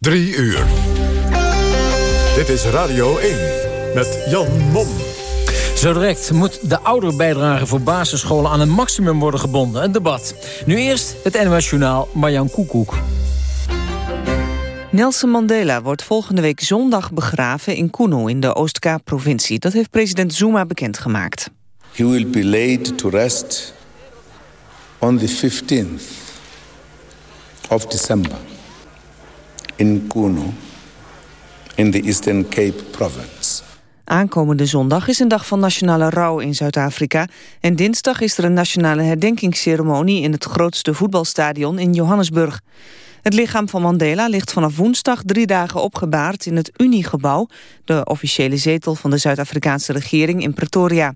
Drie uur. Dit is Radio 1 met Jan Mom. Zo direct moet de ouderbijdrage voor basisscholen aan een maximum worden gebonden. Een debat. Nu eerst het NOS Journaal Marjan Koekoek. Nelson Mandela wordt volgende week zondag begraven in Kuno in de Oostkaap-provincie. Dat heeft president Zuma bekendgemaakt. He will be laid to rest on the 15th of December in Kuno in the Eastern Cape province. Aankomende zondag is een dag van nationale rouw in Zuid-Afrika... en dinsdag is er een nationale herdenkingsceremonie... in het grootste voetbalstadion in Johannesburg. Het lichaam van Mandela ligt vanaf woensdag drie dagen opgebaard... in het Uniegebouw, de officiële zetel van de Zuid-Afrikaanse regering in Pretoria.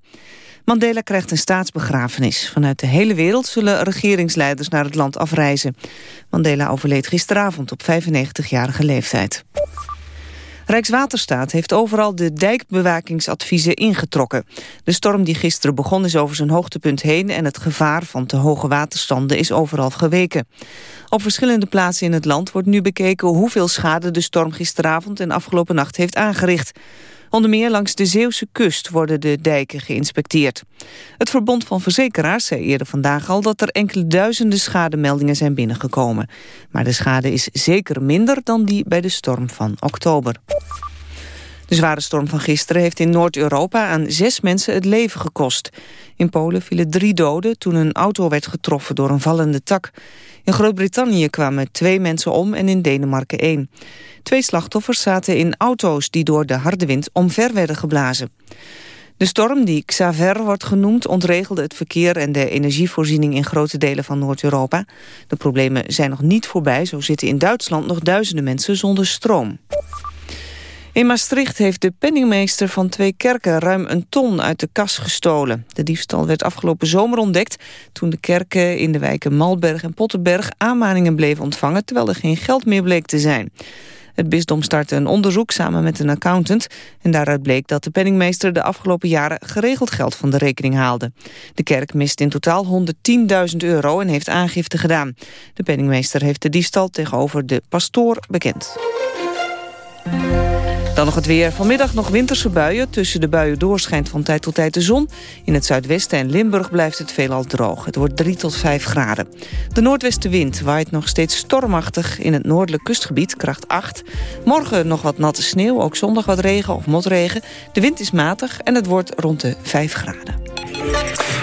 Mandela krijgt een staatsbegrafenis. Vanuit de hele wereld zullen regeringsleiders naar het land afreizen. Mandela overleed gisteravond op 95-jarige leeftijd. Rijkswaterstaat heeft overal de dijkbewakingsadviezen ingetrokken. De storm die gisteren begon is over zijn hoogtepunt heen... en het gevaar van te hoge waterstanden is overal geweken. Op verschillende plaatsen in het land wordt nu bekeken... hoeveel schade de storm gisteravond en afgelopen nacht heeft aangericht. Onder meer langs de Zeeuwse kust worden de dijken geïnspecteerd. Het Verbond van Verzekeraars zei eerder vandaag al... dat er enkele duizenden schademeldingen zijn binnengekomen. Maar de schade is zeker minder dan die bij de storm van oktober. De zware storm van gisteren heeft in Noord-Europa aan zes mensen het leven gekost. In Polen vielen drie doden toen een auto werd getroffen door een vallende tak. In Groot-Brittannië kwamen twee mensen om en in Denemarken één. Twee slachtoffers zaten in auto's die door de harde wind omver werden geblazen. De storm, die Xaver wordt genoemd, ontregelde het verkeer en de energievoorziening in grote delen van Noord-Europa. De problemen zijn nog niet voorbij, zo zitten in Duitsland nog duizenden mensen zonder stroom. In Maastricht heeft de penningmeester van twee kerken ruim een ton uit de kas gestolen. De diefstal werd afgelopen zomer ontdekt toen de kerken in de wijken Malberg en Pottenberg aanmaningen bleven ontvangen terwijl er geen geld meer bleek te zijn. Het bisdom startte een onderzoek samen met een accountant... en daaruit bleek dat de penningmeester de afgelopen jaren geregeld geld van de rekening haalde. De kerk mist in totaal 110.000 euro en heeft aangifte gedaan. De penningmeester heeft de diefstal tegenover de pastoor bekend. Dan nog het weer. Vanmiddag nog winterse buien. Tussen de buien doorschijnt van tijd tot tijd de zon. In het zuidwesten en Limburg blijft het veelal droog. Het wordt 3 tot 5 graden. De noordwestenwind waait nog steeds stormachtig in het noordelijk kustgebied, kracht 8. Morgen nog wat natte sneeuw, ook zondag wat regen of motregen. De wind is matig en het wordt rond de 5 graden.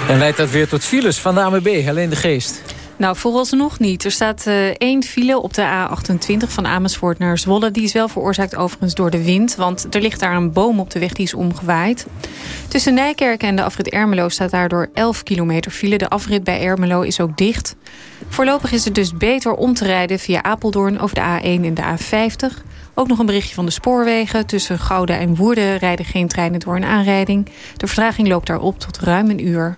En leidt dat weer tot files van de AMB, alleen de geest. Nou, vooralsnog niet. Er staat uh, één file op de A28 van Amersfoort naar Zwolle. Die is wel veroorzaakt overigens door de wind. Want er ligt daar een boom op de weg die is omgewaaid. Tussen Nijkerk en de afrit Ermelo staat daardoor 11 kilometer file. De afrit bij Ermelo is ook dicht. Voorlopig is het dus beter om te rijden via Apeldoorn over de A1 en de A50. Ook nog een berichtje van de spoorwegen. Tussen Gouda en Woerden rijden geen treinen door een aanrijding. De vertraging loopt daar op tot ruim een uur.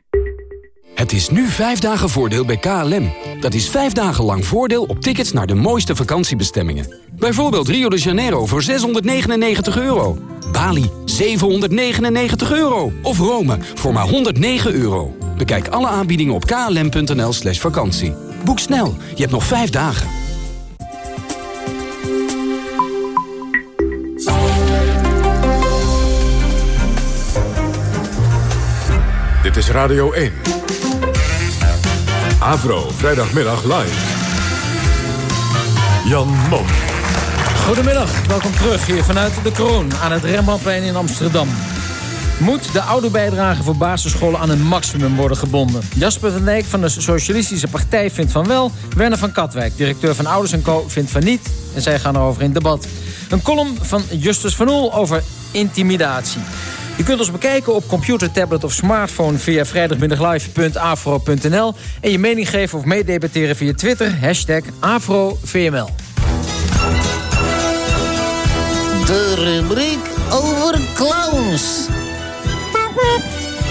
Het is nu vijf dagen voordeel bij KLM. Dat is vijf dagen lang voordeel op tickets naar de mooiste vakantiebestemmingen. Bijvoorbeeld Rio de Janeiro voor 699 euro. Bali 799 euro. Of Rome voor maar 109 euro. Bekijk alle aanbiedingen op klm.nl slash vakantie. Boek snel, je hebt nog vijf dagen. Dit is Radio 1. Avro, vrijdagmiddag live. Jan Mom. Goedemiddag, welkom terug hier vanuit de Kroon aan het Rembrandtplein in Amsterdam. Moet de oude bijdrage voor basisscholen aan een maximum worden gebonden? Jasper van Dijk van de Socialistische Partij vindt van wel. Werner van Katwijk, directeur van Ouders Co, vindt van niet. En zij gaan erover in debat. Een column van Justus van Oel over intimidatie. Je kunt ons bekijken op computer, tablet of smartphone via vrijdagmiddaglive.afro.nl. En je mening geven of meedebatteren via Twitter, hashtag AfroVML. De rubriek over clowns.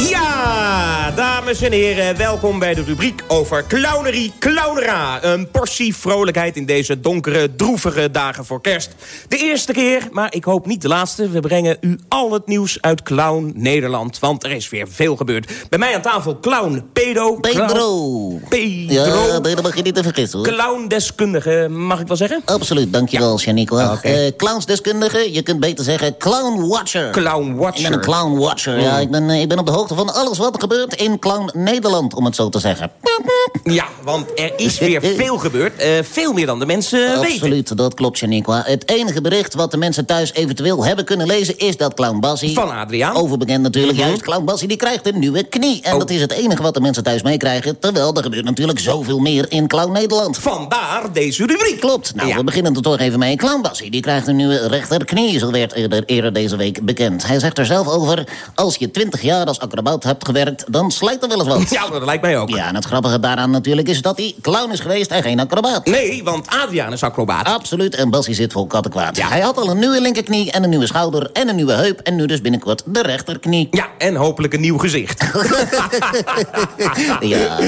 Ja, dames en heren, welkom bij de rubriek over clownerie clownera. Een portie vrolijkheid in deze donkere, droevige dagen voor kerst. De eerste keer, maar ik hoop niet de laatste. We brengen u al het nieuws uit Clown Nederland, want er is weer veel gebeurd. Bij mij aan tafel clown Pedro. Pedro. Pedro. Ja, Pedro mag je niet te vergissen hoor. Clowndeskundige, mag ik wel zeggen? Absoluut, dankjewel, ja. Janico. Ah, okay. uh, clownsdeskundige, je kunt beter zeggen clown watcher. Clown watcher. Ik ben een clown watcher, oh. ja. Ik ben, uh, ik ben op de hoogte van alles wat er gebeurt in Clown Nederland, om het zo te zeggen. Ja, want er is weer veel gebeurd. Uh, veel meer dan de mensen Absoluut, weten. Absoluut, dat klopt, Janiqua. Het enige bericht wat de mensen thuis eventueel hebben kunnen lezen... is dat Clown Bassie... Van Adriaan. Overbekend natuurlijk, mm -hmm. juist. Clown Bassie die krijgt een nieuwe knie. En oh. dat is het enige wat de mensen thuis meekrijgen. Terwijl er gebeurt natuurlijk zoveel meer in Clown Nederland. Vandaar deze rubriek. Klopt. Nou, ja. we beginnen er toch even mee. Clown Bassie die krijgt een nieuwe rechterknie. Zo werd eerder, eerder deze week bekend. Hij zegt er zelf over... als je 20 jaar als hebt gewerkt... dan slijt er wel eens wat. Ja, dat lijkt mij ook. Ja, en het grappige daaraan natuurlijk is dat hij clown is geweest en geen acrobaat. Nee, want Adriaan is acrobaat. Absoluut, en Bassie zit vol kattenkwaad. Ja. Hij had al een nieuwe linkerknie en een nieuwe schouder en een nieuwe heup... en nu dus binnenkort de rechterknie. Ja, en hopelijk een nieuw gezicht. ja.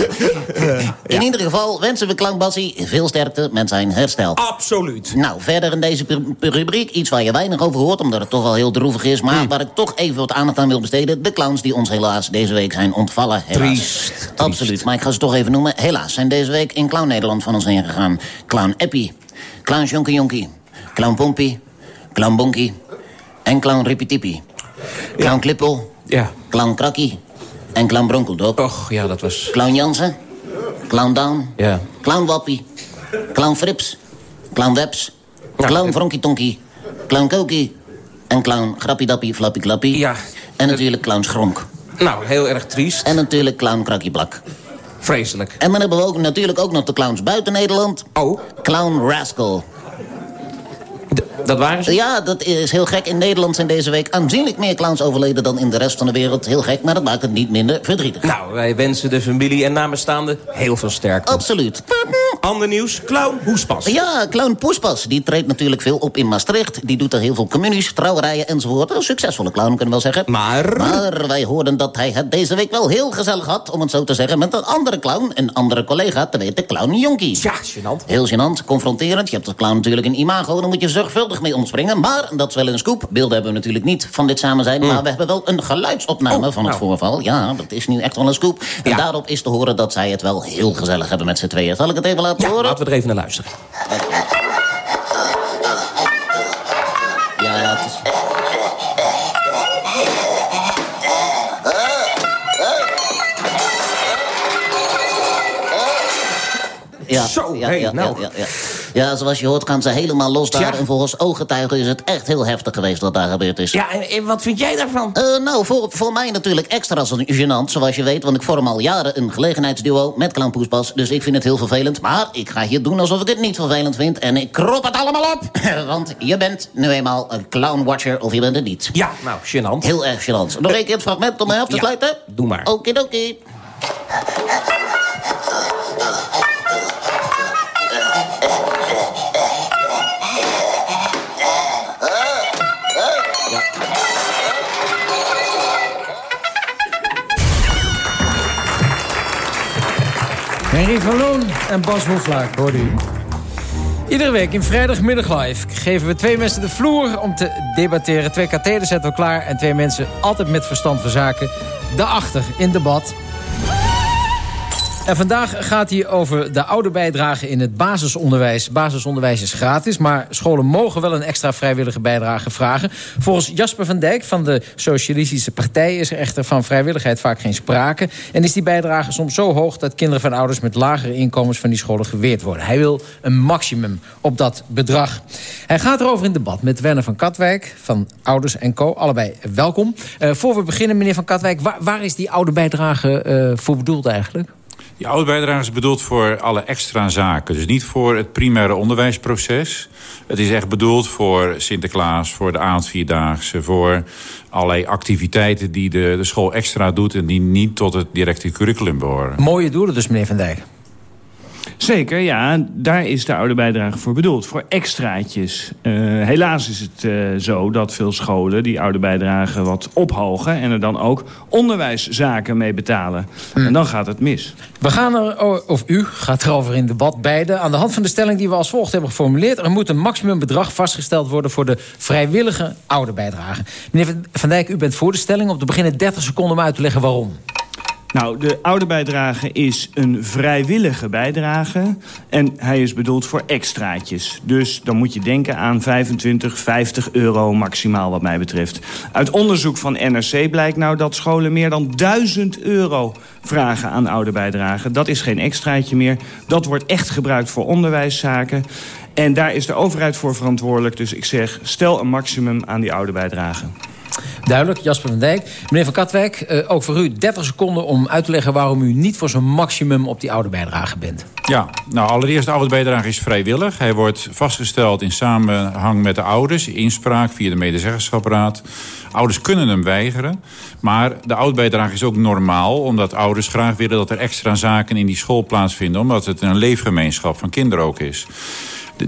In ieder geval wensen we Clown Bassie veel sterkte met zijn herstel. Absoluut. Nou, verder in deze rubriek iets waar je weinig over hoort... omdat het toch wel heel droevig is... maar hm. waar ik toch even wat aandacht aan wil besteden... de clowns die ons helaas deze week zijn ontvallen. Helaas. Triest. Absoluut, maar ik ga ze toch even noemen. Helaas zijn deze week in Clown Nederland van ons heen gegaan. Clown Eppie, Clown Jonkie Jonkie, Clown Pompie, Clown Bonkie en Clown Rippitipi. Clown ja. Klippel, ja. Clown Krakkie en Clown Bronkeldop. Och, ja, dat was... Clown Jansen, Clown Down, ja. Clown Wappie, Clown Frips, Clown Webs, ja. Clown Fronkie Tonkie, Clown Kokie en Clown Grappie Dappie Flappie Klappie. Ja. En natuurlijk Clown Schronk. Nou, heel erg triest. En natuurlijk Clown Krakkie-Blak. Vreselijk. En dan hebben we ook natuurlijk ook nog de clowns buiten Nederland. Oh. Clown Rascal. Dat waren ze? Ja, dat is heel gek. In Nederland zijn deze week aanzienlijk meer clowns overleden... dan in de rest van de wereld. Heel gek, maar dat maakt het niet minder verdrietig. Nou, wij wensen de familie en namenstaanden heel veel sterkte. Absoluut. Ander nieuws, Clown Hoespas. Ja, Clown Poespas. Die treedt natuurlijk veel op in Maastricht. Die doet er heel veel communies, trouwerijen enzovoort. Een succesvolle clown, kunnen we wel zeggen. Maar? Maar wij hoorden dat hij het deze week wel heel gezellig had... om het zo te zeggen, met een andere clown. Een andere collega, te weten Clown Jonkie. Ja, gênant. Heel gênant, confronterend. Je hebt de clown natuurlijk een imago, daar moet je zorgvuldig mee omspringen. Maar, dat is wel een scoop. Beelden hebben we natuurlijk niet van dit samen zijn... Mm. maar we hebben wel een geluidsopname oh, van het nou. voorval. Ja, dat is nu echt wel een scoop. En ja. daarop is te horen dat zij het wel heel gezellig hebben met z'n tweeën. Zal ik het even laten ja, horen? laten we er even naar luisteren. Ja, ja, het is... Ja, Zo, ja, hey, ja, nou. ja, ja, ja, zoals je hoort gaan ze helemaal los daar. En volgens ooggetuigen is het echt heel heftig geweest wat daar gebeurd is. Ja, en, en wat vind jij daarvan? Eh, nou, voor, voor mij natuurlijk extra gênant, zoals je weet. Want ik vorm al jaren een gelegenheidsduo met Clown Poespas. Dus ik vind het heel vervelend. Maar ik ga hier doen alsof ik het niet vervelend vind. En ik krop het allemaal op. want je bent nu eenmaal een clownwatcher of je bent het niet. Ja, nou, gênant. Heel erg gênant. Nog een keer het fragment om mij af te Ja. sluiten? Doe maar. Okidoki. Henry van Loon en Bas Hoeflaak, hoorde u. Iedere week in vrijdagmiddag live geven we twee mensen de vloer om te debatteren. Twee katheders zetten we klaar en twee mensen altijd met verstand van zaken daarachter in debat. En vandaag gaat hij over de oude bijdrage in het basisonderwijs. Basisonderwijs is gratis, maar scholen mogen wel een extra vrijwillige bijdrage vragen. Volgens Jasper van Dijk van de Socialistische Partij... is er echter van vrijwilligheid vaak geen sprake. En is die bijdrage soms zo hoog dat kinderen van ouders... met lagere inkomens van die scholen geweerd worden. Hij wil een maximum op dat bedrag. Hij gaat erover in debat met Werner van Katwijk... van Ouders en Co. Allebei welkom. Uh, voor we beginnen, meneer van Katwijk... waar, is die oude bijdrage uh, voor bedoeld eigenlijk? Die oude bijdrage is bedoeld voor alle extra zaken. Dus niet voor het primaire onderwijsproces. Het is echt bedoeld voor Sinterklaas, voor de avondvierdaagse... voor allerlei activiteiten die de, de school extra doet... en die niet tot het directe curriculum behoren. Mooie doelen dus, meneer Van Dijk. Zeker, ja. Daar is de oude bijdrage voor bedoeld. Voor extraatjes. Uh, helaas is het uh, zo dat veel scholen die oude bijdrage wat ophogen... en er dan ook onderwijszaken mee betalen. Hmm. En dan gaat het mis. We gaan er, of u gaat erover in debat beide. Aan de hand van de stelling die we als volgt hebben geformuleerd... er moet een maximumbedrag vastgesteld worden... voor de vrijwillige oude bijdrage. Meneer Van Dijk, u bent voor de stelling. Om te beginnen 30 seconden om uit te leggen waarom. Nou, de oude bijdrage is een vrijwillige bijdrage. En hij is bedoeld voor extraatjes. Dus dan moet je denken aan 25, 50 euro maximaal wat mij betreft. Uit onderzoek van NRC blijkt nou dat scholen meer dan 1000 euro vragen aan oude bijdrage. Dat is geen extraatje meer. Dat wordt echt gebruikt voor onderwijszaken. En daar is de overheid voor verantwoordelijk. Dus ik zeg, stel een maximum aan die oude bijdrage. Duidelijk, Jasper van Dijk. Meneer Van Katwijk, eh, ook voor u 30 seconden om uit te leggen... waarom u niet voor zo'n maximum op die oude bijdrage bent. Ja, nou allereerst de oude bijdrage is vrijwillig. Hij wordt vastgesteld in samenhang met de ouders. Inspraak via de medezeggenschapsraad. Ouders kunnen hem weigeren. Maar de oude bijdrage is ook normaal. Omdat ouders graag willen dat er extra zaken in die school plaatsvinden. Omdat het een leefgemeenschap van kinderen ook is.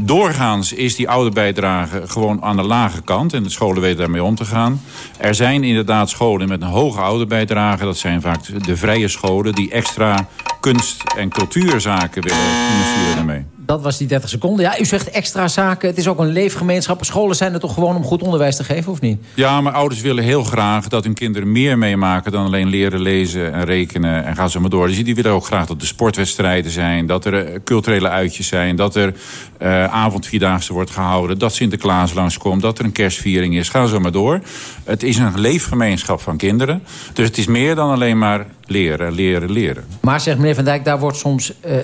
Doorgaans is die oude bijdrage gewoon aan de lage kant. En de scholen weten daarmee om te gaan. Er zijn inderdaad scholen met een hoge oude bijdrage. Dat zijn vaak de vrije scholen die extra kunst- en cultuurzaken willen financieren daarmee dat was die 30 seconden. Ja, u zegt extra zaken. Het is ook een leefgemeenschap. Scholen zijn er toch gewoon om goed onderwijs te geven, of niet? Ja, maar ouders willen heel graag dat hun kinderen meer meemaken... dan alleen leren lezen en rekenen en gaan ze maar door. Dus die willen ook graag dat er sportwedstrijden zijn... dat er eh, culturele uitjes zijn... dat er uh, avondvierdaagse wordt gehouden... dat Sinterklaas langskomt, dat er een kerstviering is. Ga zo maar door. Het is een leefgemeenschap van kinderen. Dus het is meer dan alleen maar leren, leren, leren. Maar zegt meneer Van Dijk, daar wordt soms uh,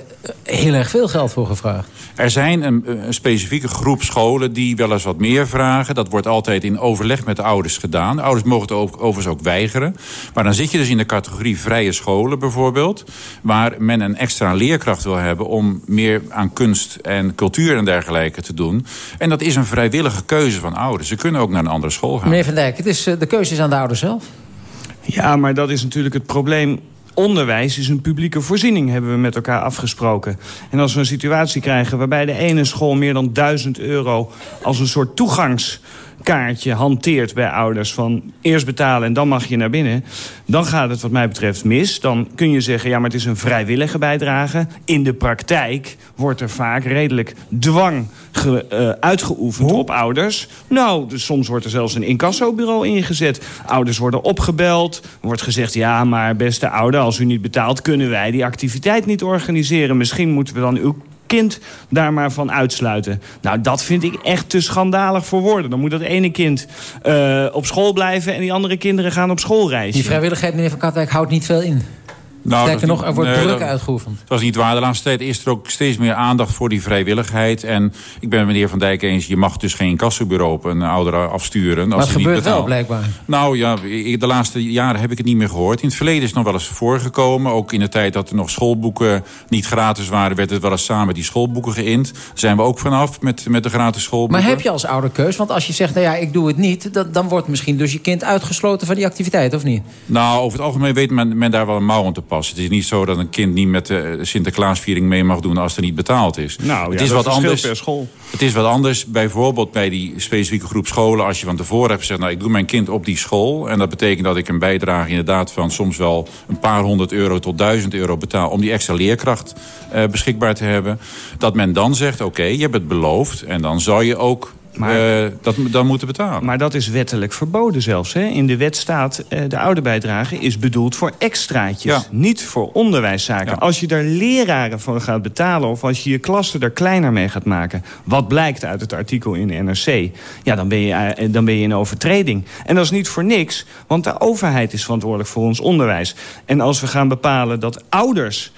heel erg veel geld voor gevraagd. Er zijn een, een, specifieke groep scholen die wel eens wat meer vragen. Dat wordt altijd in overleg met de ouders gedaan. De ouders mogen het overigens ook weigeren. Maar dan zit je dus in de categorie vrije scholen bijvoorbeeld... waar men een extra leerkracht wil hebben... om meer aan kunst en cultuur en dergelijke te doen. En dat is een vrijwillige keuze van ouders. Ze kunnen ook naar een andere school gaan. Meneer Van Dijk, het is, eh, de keuze is aan de ouders zelf. Ja, maar dat is natuurlijk het probleem onderwijs is een publieke voorziening, hebben we met elkaar afgesproken. En als we een situatie krijgen waarbij de ene school meer dan 1000 euro als een soort toegangs kaartje hanteert bij ouders... van eerst betalen en dan mag je naar binnen... dan gaat het wat mij betreft mis. Dan kun je zeggen, ja, maar het is een vrijwillige bijdrage. In de praktijk wordt er vaak redelijk dwang ge, uh, uitgeoefend op ouders. Nou, dus soms wordt er zelfs een incassobureau ingezet. Ouders worden opgebeld. wordt gezegd, ja, maar beste ouder, als u niet betaalt... kunnen wij die activiteit niet organiseren. Misschien moeten we dan uw kind daar maar van uitsluiten. Nou, dat vind ik echt te schandalig voor woorden. Dan moet dat ene kind uh, op school blijven... en die andere kinderen gaan op schoolreis. Die vrijwilligheid, meneer Van Katwijk, houdt niet veel in. Nou, Sterker nog, er wordt nee, druk uitgeoefend. Dat is niet waar. De laatste tijd is er ook steeds meer aandacht voor die vrijwilligheid. En ik ben met meneer Van Dijk eens... je mag dus geen kassenbureau op een ouder afsturen. Maar als het gebeurt wel, blijkbaar. Nou ja, de laatste jaren heb ik het niet meer gehoord. In het verleden is het nog wel eens voorgekomen. Ook in de tijd dat er nog schoolboeken niet gratis waren... werd het wel eens samen die schoolboeken geïnd. Daar zijn we ook vanaf met, met de gratis schoolboeken. Maar heb je als ouder keus? Want als je zegt, nou ja, ik doe het niet... Dan, dan wordt misschien dus je kind uitgesloten van die activiteit, of niet? Nou, over het algemeen weet men, men daar wel een mouw aan te Het is niet zo dat een kind niet met de Sinterklaasviering mee mag doen als er niet betaald is. Nou, het is wat anders. Per school. Het is wat anders, bijvoorbeeld bij die specifieke groep scholen. Als je van tevoren hebt gezegd, nou ik doe mijn kind op die school. En dat betekent dat ik een bijdrage inderdaad van soms wel een paar honderd euro tot duizend euro betaal. Om die extra leerkracht uh, beschikbaar te hebben. Dat men dan zegt, oké, okay, je hebt het beloofd. En dan zou je ook maar, uh, dat dan moeten betalen. Maar dat is wettelijk verboden zelfs. Hè? In de wet staat, uh, de oude bijdrage is bedoeld voor extraatjes. Ja. Niet voor onderwijszaken. Ja. Als je daar leraren voor gaat betalen... of als je je klassen er kleiner mee gaat maken... wat blijkt uit het artikel in de NRC... ja, dan ben je, uh, dan ben je in overtreding. En dat is niet voor niks, want de overheid is verantwoordelijk voor ons onderwijs. En als we gaan bepalen dat ouders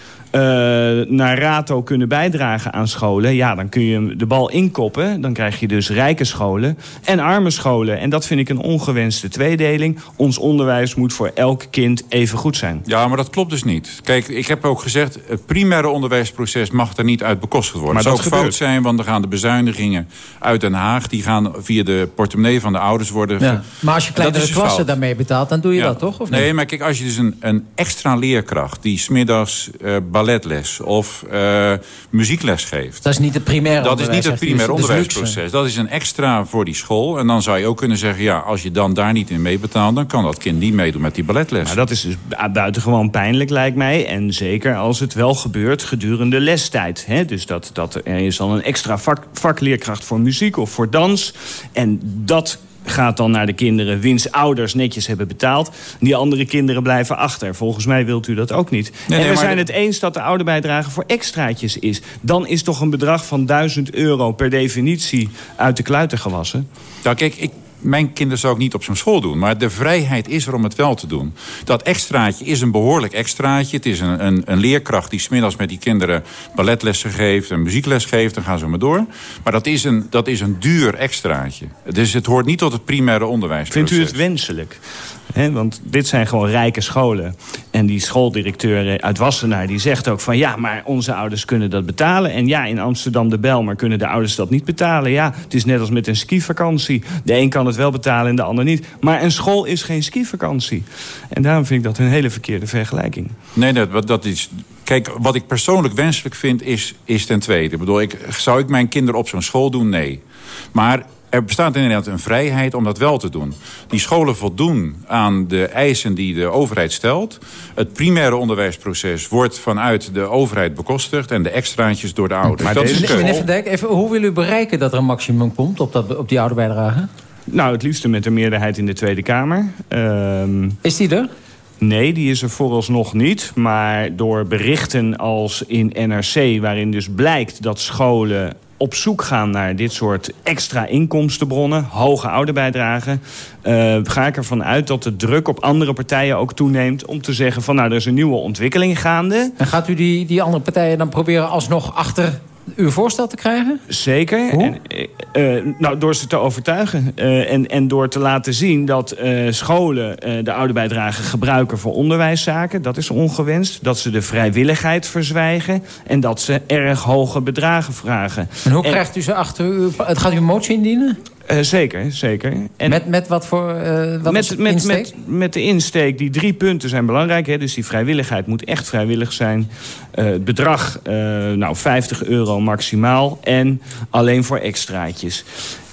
naar rato kunnen bijdragen aan scholen... ja, dan kun je de bal inkoppen. Dan krijg je dus rijke scholen en arme scholen. En dat vind ik een ongewenste tweedeling. Ons onderwijs moet voor elk kind even goed zijn. Ja, maar dat klopt dus niet. Kijk, ik heb ook gezegd... het primaire onderwijsproces mag er niet uit bekostigd worden. Maar dat zou ook fout zijn, want dan gaan de bezuinigingen uit Den Haag... die gaan via de portemonnee van de ouders worden... Ja. Maar als je kleinere dus klassen fout. daarmee betaalt, dan doe je ja. dat toch? Of niet? Nee, maar kijk, als je dus een, een extra leerkracht... die smiddags uh, balletles of uh, muziekles geeft. Dat is niet het primaire Dat is niet het primaire onderwijsproces. Dat is een extra voor die school. En dan zou je ook kunnen zeggen, ja, als je dan daar niet in meebetaalt... dan kan dat kind niet meedoen met die balletles. Maar dat is dus buitengewoon pijnlijk, lijkt mij. En zeker als het wel gebeurt gedurende lestijd. Hè? Dus dat, dat er is dan een extra vak, vakleerkracht voor muziek of voor dans. En dat gaat dan naar de kinderen wiens ouders netjes hebben betaald. Die andere kinderen blijven achter. Volgens mij wilt u dat ook niet. en we zijn het eens dat de ouderbijdrage voor extraatjes is. Dan is toch een bedrag van 1000 euro per definitie uit de kluiten gewassen? Nou kijk, ik mijn kinderen zou ik niet op zo'n school doen. Maar de vrijheid is er om het wel te doen. Dat extraatje is een behoorlijk extraatje. Het is een, een, een leerkracht die smiddags met die kinderen balletlessen geeft... en muziekles geeft, dan gaan ze maar door. Maar dat is een, dat is een duur extraatje. Dus het hoort niet tot het primaire onderwijs. Vindt u het wenselijk? Want dit zijn gewoon rijke scholen. En die schooldirecteur uit Wassenaar die zegt ook van... ja, maar onze ouders kunnen dat betalen. En ja, in Amsterdam de Bel, maar kunnen de ouders dat niet betalen? Ja, het is net als met een skivakantie. De een kan het wel betalen en de ander niet. Maar een school is geen skivakantie. En daarom vind ik dat een hele verkeerde vergelijking. Nee, dat, dat is... Kijk, wat ik persoonlijk wenselijk vind is, is ten tweede. Ik bedoel, ik, zou ik mijn kinderen op zo'n school doen? Nee. Maar er bestaat in Nederland een vrijheid om dat wel te doen. Die scholen voldoen aan de eisen die de overheid stelt. Het primaire onderwijsproces wordt vanuit de overheid bekostigd... en de extraatjes door de ouders. Maar dat is meneer Van Dijk, even, hoe wil u bereiken dat er een maximum komt op, dat, op die ouderbijdrage? Nou, het liefste met een meerderheid in de Tweede Kamer. Ehm, is die er? Nee, die is er vooralsnog niet. Maar door berichten als in NRC... waarin dus blijkt dat scholen op zoek gaan naar dit soort extra inkomstenbronnen, hoge ouderbijdragen, uh, ga ik ervan uit dat de druk op andere partijen ook toeneemt om te zeggen van nou, er is een nieuwe ontwikkeling gaande. En gaat u die, die andere partijen dan proberen alsnog achter uw voorstel te krijgen? Zeker. En, uh, nou, door ze te overtuigen. Uh, en, en door te laten zien dat uh, scholen de ouderbijdrage gebruiken voor onderwijszaken. Dat is ongewenst. Dat ze de vrijwilligheid verzwijgen. En dat ze erg hoge bedragen vragen. En hoe krijgt u ze achter u? Het gaat u een motie indienen? Uh, zeker, zeker. En met, met wat voor uh, wat met, met, met, met, de insteek, die drie punten zijn belangrijk. Hè? Dus die vrijwilligheid moet echt vrijwillig zijn. Uh, het bedrag, nou 50 euro maximaal. En alleen voor extraatjes.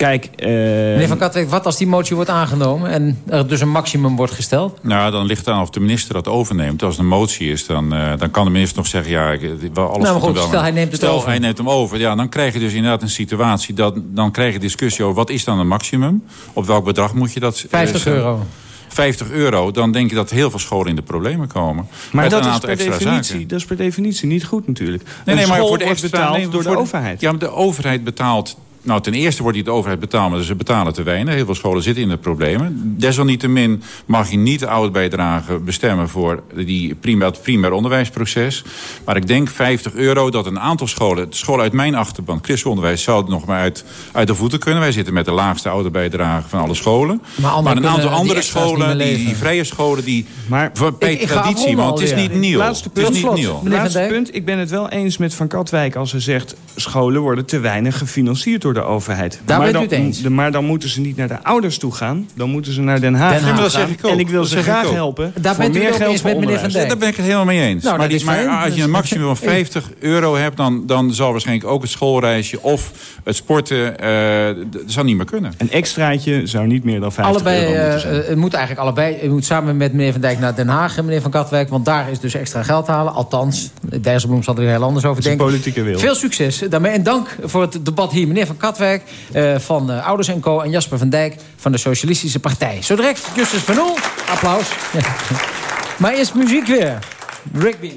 Kijk, Meneer Van Katwijk, wat als die motie wordt aangenomen... en er dus een maximum wordt gesteld? Nou, dan ligt het aan of de minister dat overneemt. Als het een motie is, dan, dan kan de minister nog zeggen... ja, ik, alles nou, maar goed, stel hij neemt het stel, over. hij neemt hem over. Ja, dan krijg je dus inderdaad een situatie... dat dan krijg je discussie over wat is dan een maximum? Op welk bedrag moet je dat... 50 uh, euro. 50 euro, dan denk je dat heel veel scholen in de problemen komen. Maar dat is, per definitie, dat is per definitie niet goed natuurlijk. Nee, nee, maar voor de extra, betaald nee, door de overheid. Ja, maar de overheid betaalt nou, ten eerste wordt die de overheid betaald, maar ze betalen te weinig. Heel veel scholen zitten in de problemen. Desalniettemin mag je niet de oudbijdrage bestemmen voor die prima, het primair onderwijsproces. Maar ik denk 50 euro dat een aantal scholen, de scholen uit mijn achterban, christenonderwijs, zouden nog maar uit, uit de voeten kunnen. Wij zitten met de laagste ouderbijdrage van alle scholen. Maar, maar een aantal andere scholen, die, die, vrije scholen, die maar, bij traditie, want het is niet nieuw. Laatste punt, het is niet nieuw. Laatste punt, ik ben het wel eens met Van Katwijk als ze zegt... scholen worden te weinig gefinancierd door de overheid. Daar maar bent u het eens. Maar dan moeten ze niet naar de ouders toe gaan. Dan moeten ze naar Den Haag, Den Haag gaan. zeg ik ook. En ik wil ze graag helpen. Daar bent u het eens met meneer Van Dijk. Daar ben ik het helemaal mee eens. Nou, maar, die, maar als je een maximum van 50 euro hebt... Dan, dan zal waarschijnlijk ook het schoolreisje of het sporten... Uh, dat zal niet meer kunnen. Een extraatje zou niet meer dan 50 allebei, euro moeten zijn. Uh, het moet eigenlijk allebei. U moet samen met meneer Van Dijk naar Den Haag en meneer Van Katwijk. Want daar is dus extra geld halen. Althans, Dijsselbloem zal er heel anders over denken. politieke wil. Veel succes daarmee. En dank voor het debat hier. Meneer Van Katwijk uh, van uh, Ouders en Co. En Jasper van Dijk van de Socialistische Partij. Zo direct Justus van Oel. Applaus. maar eerst muziek weer. Rigby.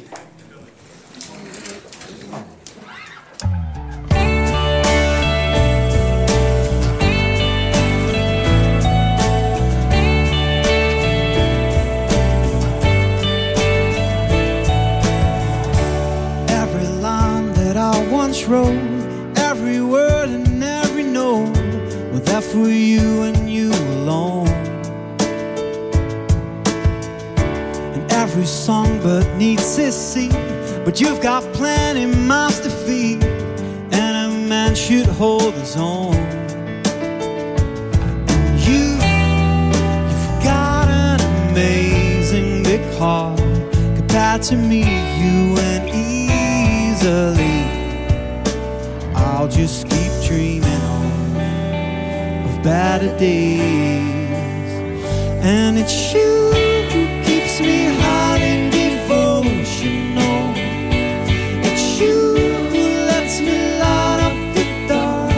Every for you and you alone. And every songbird needs his seed, but you've got plenty mouths to feed, and a man should hold his own. And you, you've got an amazing big heart compared to me, you and easily. I'll just keep better days. And it's you who keeps me high in devotional. It's you who lets me light up the dark.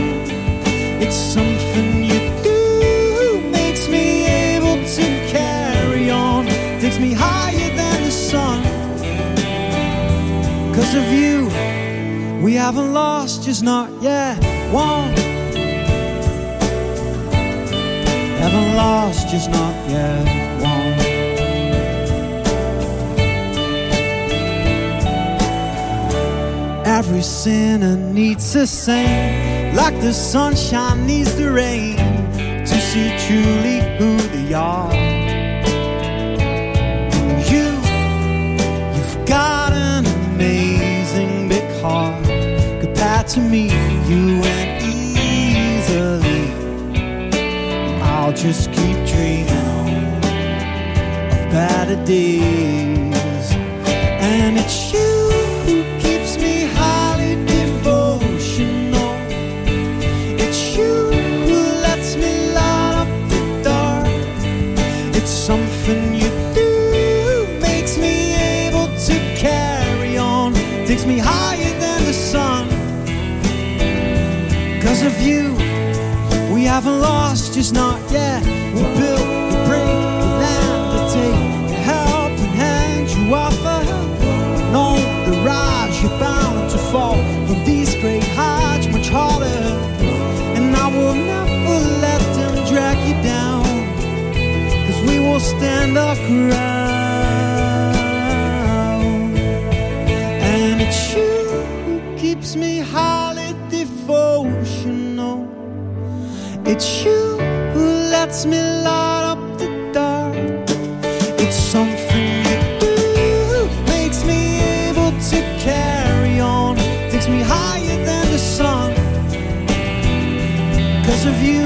It's something you do, makes me able to carry on. Takes me higher than the sun. Cause of you, we haven't lost, just not yet won. Haven't lost, just not yet won. Every sinner needs a saint, like the sunshine needs the rain, to see truly who they are. You, you've got an amazing big heart. Compared to me, you went better days. And it's you who keeps me highly devotional. It's you who lets me light up the dark. It's something you do, makes me able to carry on. Takes me higher than the sun. Cause of you, we haven't lost, just not yet. Stand our ground. And it's you who keeps me highly devotional. It's you who lets me light up the dark. It's something you do, makes me able to carry on. Takes me higher than the sun. Cause of you,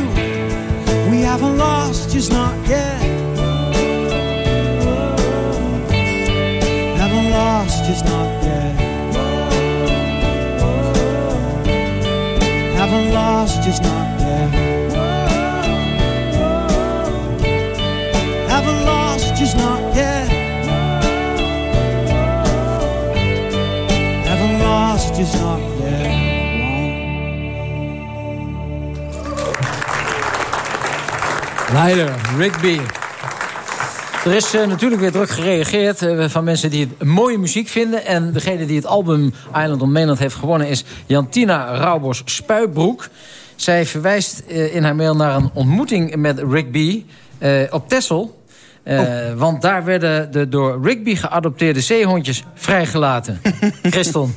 we haven't lost, just not yet. Leider, Rigby. Er is eh, natuurlijk weer druk gereageerd eh, van mensen die het mooie muziek vinden. En degene die het album Island on Mainland heeft gewonnen is Jantina Raubos Spuibroek. Zij verwijst eh, in haar mail naar een ontmoeting met Rigby op Texel. Eh, Want daar werden de door Rigby geadopteerde zeehondjes vrijgelaten. Christon.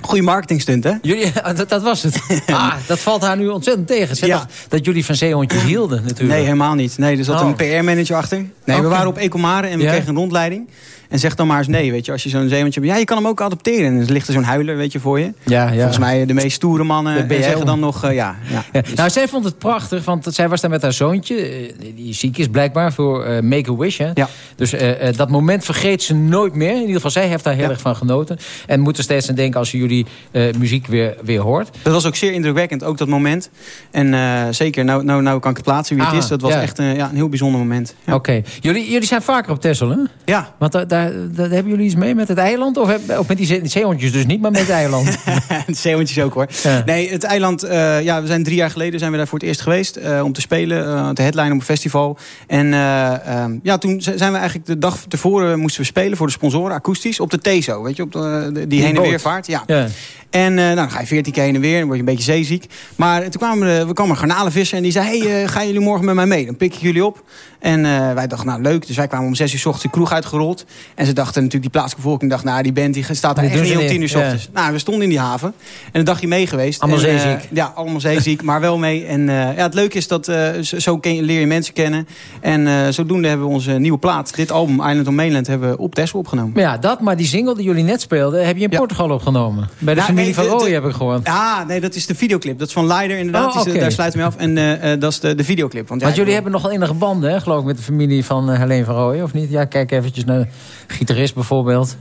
Goeie marketingstunt, hè? Jullie, dat, dat was het. Ah, dat valt haar nu ontzettend tegen. Ze dacht dat jullie van zeehondjes hielden natuurlijk. Nee, helemaal niet. Nee, er zat Oh. een PR-manager achter. Nee, we waren op Ecomare en we Ja? kregen een rondleiding. En zeg dan maar eens nee, weet je. Als je zo'n zeehondje hebt, ja, je kan hem ook adopteren. En dan ligt er zo'n huiler, weet je, voor je. Ja, ja. Volgens mij de meest stoere mannen jij zeggen dan nog, eh, ja. ja. Ja. Nou, zij vond het prachtig, want zij was daar met haar zoontje... eh, die ziek is blijkbaar voor eh, Make-A-Wish. hè. Dus eh, eh, dat moment vergeet ze nooit meer. In ieder geval, zij heeft daar heel erg van genoten. En moet er steeds aan denken als je jullie eh, muziek weer, weer hoort. Dat was ook zeer indrukwekkend, ook dat moment. En eh, zeker, nou, nou, nou kan ik het plaatsen wie het is. Dat was ja. echt eh, ja, een heel bijzonder moment. Ja. Oké. Jullie, jullie zijn vaker op Texel, hè? Ja. Want daar, daar, daar hebben jullie iets mee met het eiland? Of, heb- of met die zee- die zeehondjes dus niet, maar met het eiland? de zeehondjes ook hoor. Nee, het eiland, eh, ja, we zijn drie jaar geleden zijn we daar voor het eerst geweest eh, om te spelen, eh, te headline op een festival. En eh, ehm, ja, toen zijn we eigenlijk de dag tevoren moesten we spelen voor de sponsoren, akoestisch, op de Teso, weet je, op de, die, heen en weer vaart. Ja. Ja. En eh, nou, dan ga je 14 keer heen en weer, dan word je een beetje zeeziek. Maar toen kwamen we, we kwamen een garnalenvisser en die zei, hey, eh, gaan jullie morgen met mij mee? Dan pik ik jullie op. En eh, wij dachten, nou leuk. Dus wij kwamen om 6 uur s ochtends de kroeg uitgerold. En ze dachten natuurlijk, die plaatselijke bevolking dacht, nou die band die staat daar echt niet om 10 uur ja. ochtends. Nou, we stonden in die haven. En een dagje mee geweest. Allemaal En, eh, zeeziek. ja, allemaal zeeziek, maar wel mee. En eh, ja, het leuke is dat eh, zo, ken leer je mensen kennen. En zodoende hebben we onze nieuwe plaat, dit album Island on Mainland, hebben we op Texel opgenomen. Maar ja, dat, maar die single die jullie net speelden... heb je in Portugal opgenomen. Bij de Nou, familie nee, van de- Rooij de- heb ik gehoord. Ah, nee, dat is de videoclip. Dat is van Leider inderdaad. Oh, is-. Daar sluiten we mee af. En dat is de, de videoclip. Want, ja, Want jullie hebben nogal innige banden, hè, geloof ik, met de familie van Helene van Rooyen, of niet? Ja, kijk eventjes naar gitarist bijvoorbeeld.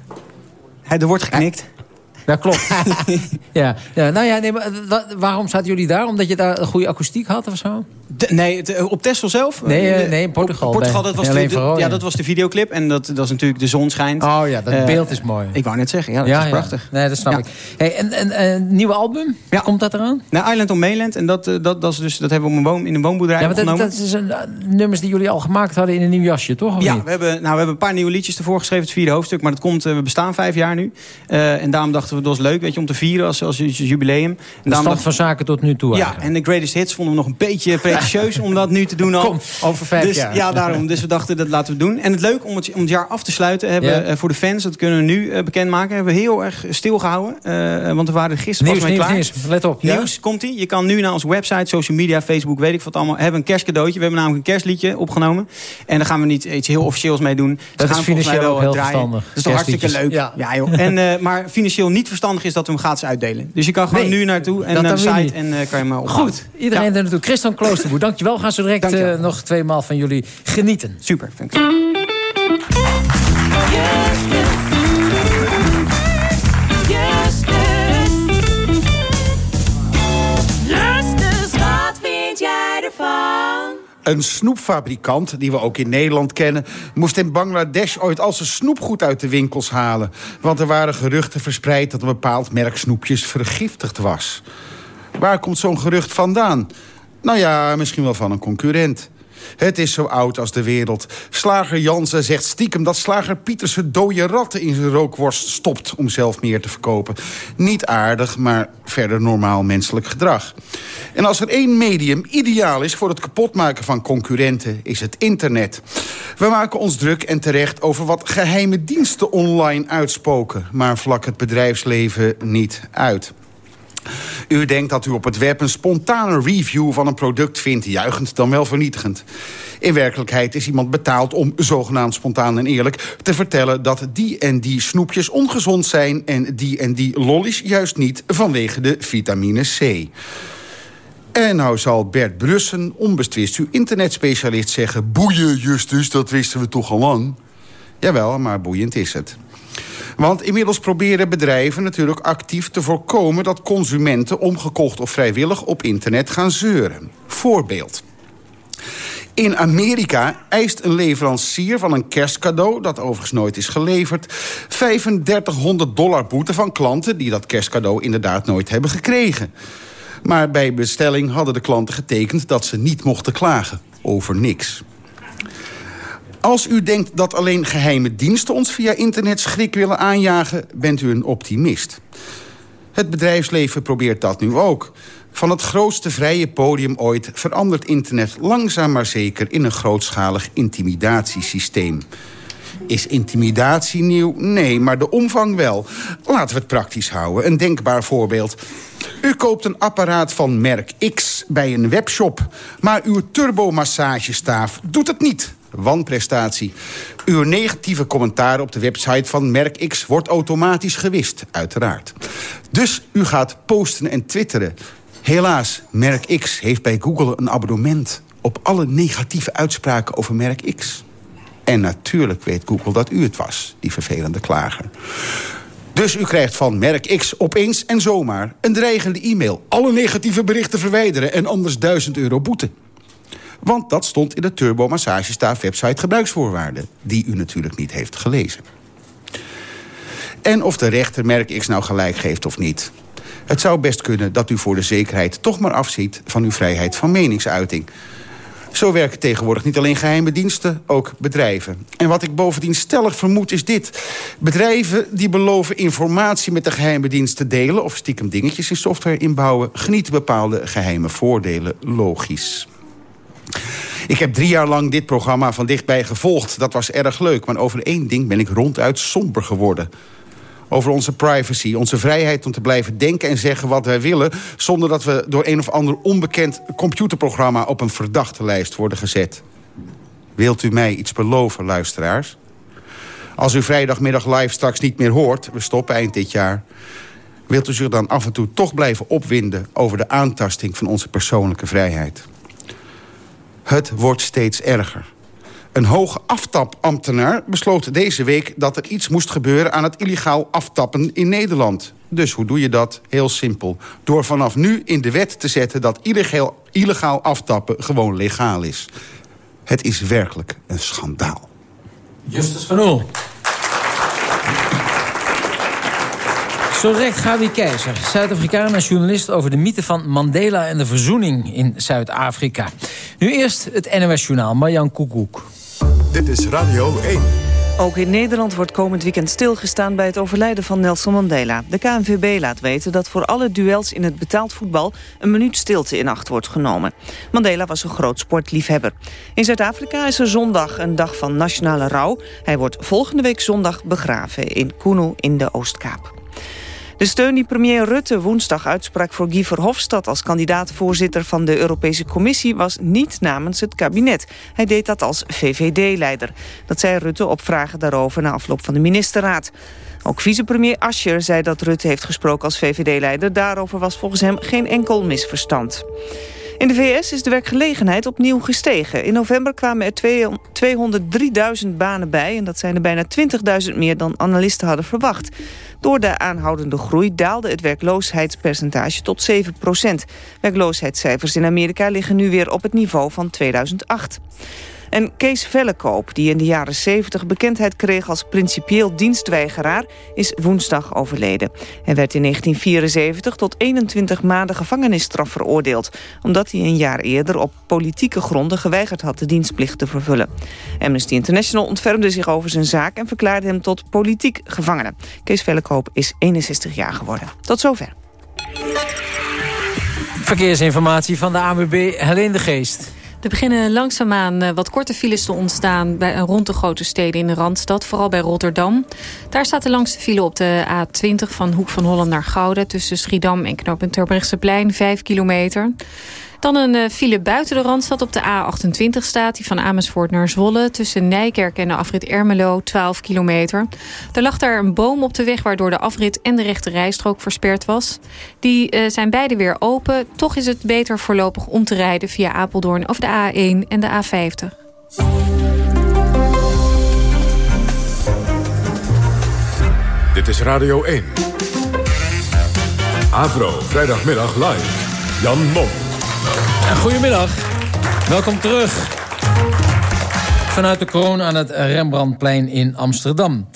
bedoel, er wordt geknikt. Dat klopt. ja, ja, nou ja, nee, maar, waarom zaten jullie daar? Omdat je daar een goede akoestiek had of zo? nee, het, eh, op Texel zelf? Nee, uh, nee in Portugal. Portugal, dat was, de, ja, dat was de videoclip. En dat, dat is natuurlijk de zon schijnt. Oh ja, dat beeld is mooi. Ik wou net zeggen, ja, dat is prachtig. Nee, dat snap ik. Hey, en een nieuwe album? Komt dat eraan? Nou, Island on Mainland. En dat, dat, dat, is dus, dat hebben we op een woon, in een woonboerderij ja. Dat, dat is een, nummers die jullie al gemaakt hadden in een nieuw jasje, toch? Ja, we hebben, nou, we hebben een paar nieuwe liedjes ervoor geschreven. Het vierde hoofdstuk. Maar dat komt, we bestaan vijf jaar nu. en daarom dachten we, dat was leuk weet je, om te vieren als, als, jubileum. En de stand van zaken tot nu toe Ja, en de Greatest Hits vonden we nog een beetje pretentieus om dat nu te doen al. Kom, over vijf dus, jaar. Ja, daarom. Dus we dachten, dat laten we doen. En het leuk om het, om het jaar af te sluiten... hebben uh, voor de fans, dat kunnen we nu uh, bekendmaken... hebben we heel erg stilgehouden. Uh, want we waren gisteren nieuws, pas mee nieuws, klaar. Let op. Nieuws, komt-ie. Je kan nu naar onze website, social media, Facebook... weet ik wat allemaal, hebben een kerstcadeautje. We hebben namelijk een kerstliedje opgenomen. En daar gaan we niet iets heel officieels mee doen. Ze dat is financieel wel heel draaien. verstandig. Dat is toch hartstikke leuk. Ja. ja joh. En, maar financieel niet verstandig is dat we hem gratis uitdelen. Dus je kan gewoon nu naartoe en naar de site en kan je hem ophalen. Goed, iedereen ja. er naartoe. Christian Kloosterboer, dankjewel. Gaan zo direct uh, nog twee maal van jullie genieten. Super, thanks. Yes, yes. Yes, wat vind jij ervan? Een snoepfabrikant, die we ook in Nederland kennen... moest in Bangladesh ooit al zijn snoepgoed uit de winkels halen. Want er waren geruchten verspreid dat een bepaald merk snoepjes vergiftigd was. Waar komt zo'n gerucht vandaan? Nou ja, misschien wel van een concurrent. Het is zo oud als de wereld. Slager Jansen zegt stiekem dat slager Pietersen dode ratten in zijn rookworst stopt... om zelf meer te verkopen. Niet aardig, maar verder normaal menselijk gedrag. En als er één medium ideaal is voor het kapotmaken van concurrenten... is het internet. We maken ons druk en terecht over wat geheime diensten online uitspoken... maar vlak het bedrijfsleven niet uit. U denkt dat u op het web een spontane review van een product vindt... juichend dan wel vernietigend. In werkelijkheid is iemand betaald om, zogenaamd spontaan en eerlijk... te vertellen dat die en die snoepjes ongezond zijn... en die en die lollies juist niet vanwege de vitamine C. En nou zal Bert Brussen, onbestwist uw internetspecialist, zeggen... boeien, Justus, dat wisten we toch al lang? Jawel, maar boeiend is het. Want inmiddels proberen bedrijven natuurlijk actief te voorkomen... dat consumenten omgekocht of vrijwillig op internet gaan zeuren. Voorbeeld. In Amerika eist een leverancier van een kerstcadeau... dat overigens nooit is geleverd... 3500 dollar boete van klanten... die dat kerstcadeau inderdaad nooit hebben gekregen. Maar bij bestelling hadden de klanten getekend... dat ze niet mochten klagen over niks. Als u denkt dat alleen geheime diensten ons via internet schrik willen aanjagen... bent u een optimist. Het bedrijfsleven probeert dat nu ook. Van het grootste vrije podium ooit verandert internet langzaam maar zeker... in een grootschalig intimidatiesysteem. Is intimidatie nieuw? Nee, maar de omvang wel. Laten we het praktisch houden. Een denkbaar voorbeeld. U koopt een apparaat van merk X bij een webshop... maar uw turbomassagestaaf doet het niet wanprestatie. Uw negatieve commentaar op de website van Merk X wordt automatisch gewist, uiteraard. Dus u gaat posten en twitteren. Helaas, Merk X heeft bij Google een abonnement... op alle negatieve uitspraken over Merk X. En natuurlijk weet Google dat u het was, die vervelende klager. Dus u krijgt van Merk X opeens en zomaar een dreigende e-mail. Alle negatieve berichten verwijderen en anders 1000 euro boete. Want dat stond in de Turbo Massagestaaf website gebruiksvoorwaarden... die u natuurlijk niet heeft gelezen. En of de rechter Merk X nou gelijk geeft of niet... het zou best kunnen dat u voor de zekerheid toch maar afziet... van uw vrijheid van meningsuiting... Zo werken tegenwoordig niet alleen geheime diensten, ook bedrijven. En wat ik bovendien stellig vermoed is dit. Bedrijven die beloven informatie met de geheime dienst te delen... of stiekem dingetjes in software inbouwen... genieten bepaalde geheime voordelen, logisch. Ik heb drie jaar lang dit programma van dichtbij gevolgd. Dat was erg leuk, maar over één ding ben ik ronduit somber geworden. Over onze privacy, onze vrijheid om te blijven denken en zeggen wat wij willen... zonder dat we door een of ander onbekend computerprogramma... op een verdachte lijst worden gezet. Wilt u mij iets beloven, luisteraars? Als u vrijdagmiddag live straks niet meer hoort... we stoppen eind dit jaar... wilt u zich dan af en toe toch blijven opwinden... over de aantasting van onze persoonlijke vrijheid? Het wordt steeds erger. Een hoge aftapambtenaar besloot deze week dat er iets moest gebeuren... aan het illegaal aftappen in Nederland. Dus hoe doe je dat? Heel simpel. Door vanaf nu in de wet te zetten dat illegaal, illegaal aftappen gewoon legaal is. Het is werkelijk een schandaal. Justus van Oel. Zo direct Gabi Keizer, Zuid-Afrikaan en journalist... over de mythe van Mandela en de verzoening in Zuid-Afrika. Nu eerst het NOS Journaal, Marjan Koekoek. Dit is Radio 1. Ook in Nederland wordt komend weekend stilgestaan bij het overlijden van Nelson Mandela. De KNVB laat weten dat voor alle duels in het betaald voetbal een minuut stilte in acht wordt genomen. Mandela was een groot sportliefhebber. In Zuid-Afrika is er zondag een dag van nationale rouw. Hij wordt volgende week zondag begraven in Kuno in de Oostkaap. De steun die premier Rutte woensdag uitsprak voor Guy Verhofstadt... als kandidaat-voorzitter van de Europese Commissie... was niet namens het kabinet. Hij deed dat als VVD-leider. Dat zei Rutte op vragen daarover na afloop van de ministerraad. Ook vicepremier Ascher zei dat Rutte heeft gesproken als VVD-leider. Daarover was volgens hem geen enkel misverstand. In de VS is de werkgelegenheid opnieuw gestegen. In november kwamen er 203.000 banen bij... en dat zijn er bijna 20.000 meer dan analisten hadden verwacht. Door de aanhoudende groei daalde het werkloosheidspercentage tot 7% Werkloosheidscijfers in Amerika liggen nu weer op het niveau van 2008. En Kees Vellekoop, die in de jaren 70 bekendheid kreeg als principieel dienstweigeraar, is woensdag overleden. Hij werd in 1974 tot 21 maanden gevangenisstraf veroordeeld, omdat hij een jaar eerder op politieke gronden geweigerd had de dienstplicht te vervullen. Amnesty International ontfermde zich over zijn zaak en verklaarde hem tot politiek gevangene. Kees Vellekoop is 61 jaar geworden. Tot zover. Verkeersinformatie van de ANWB Helene de Geest. Er beginnen langzaamaan eh, wat korte files te ontstaan bij, rond de grote steden in de Randstad. Vooral bij Rotterdam. Daar staat de langste file op de A20 van Hoek van Holland naar Gouda... tussen Schiedam en knooppunt Terbrechtseplein, 5 kilometer. Dan een uh, file buiten de Randstad op de A28 staat. Die van Amersfoort naar Zwolle. Tussen Nijkerk en de afrit Ermelo, 12 kilometer. Er lag daar een boom op de weg waardoor de afrit en de rechte rijstrook versperd was. Die uh, zijn beide weer open. Toch is het beter voorlopig om te rijden via Apeldoorn over de A1 en de A50. Dit is Radio 1. Avro, vrijdagmiddag live. Jan Mom. Goedemiddag. Welkom terug. Vanuit de kroon aan het Rembrandtplein in Amsterdam.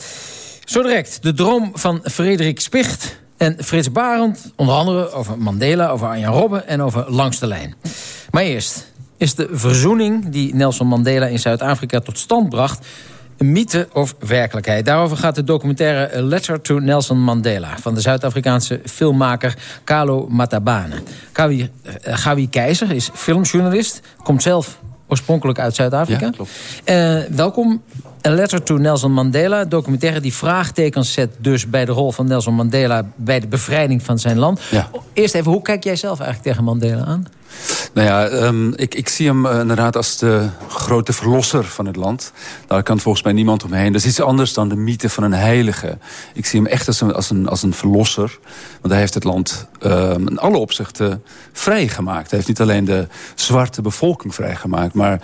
Zo direct de droom van Frederik Spicht en Frits Barend. Onder andere over Mandela, over Arjan Robben en over Langs de Lijn. Maar eerst is de verzoening die Nelson Mandela in Zuid-Afrika tot stand bracht... Mythe of werkelijkheid? Daarover gaat de documentaire A Letter to Nelson Mandela... van de Zuid-Afrikaanse filmmaker Carlo Matabane. Gawi, uh, Gawi Keizer is filmjournalist, komt zelf oorspronkelijk uit Zuid-Afrika. Ja, uh, welkom. A Letter to Nelson Mandela, documentaire die vraagtekens zet... dus bij de rol van Nelson Mandela bij de bevrijding van zijn land. Ja. Eerst even, hoe kijk jij zelf eigenlijk tegen Mandela aan? Nou ja, um, ik, ik zie hem uh, inderdaad als de grote verlosser van het land. Daar kan volgens mij niemand omheen. Dat is iets anders dan de mythe van een heilige. Ik zie hem echt als een, als een, als een verlosser. Want hij heeft het land um, in alle opzichten vrijgemaakt. Hij heeft niet alleen de zwarte bevolking vrijgemaakt... maar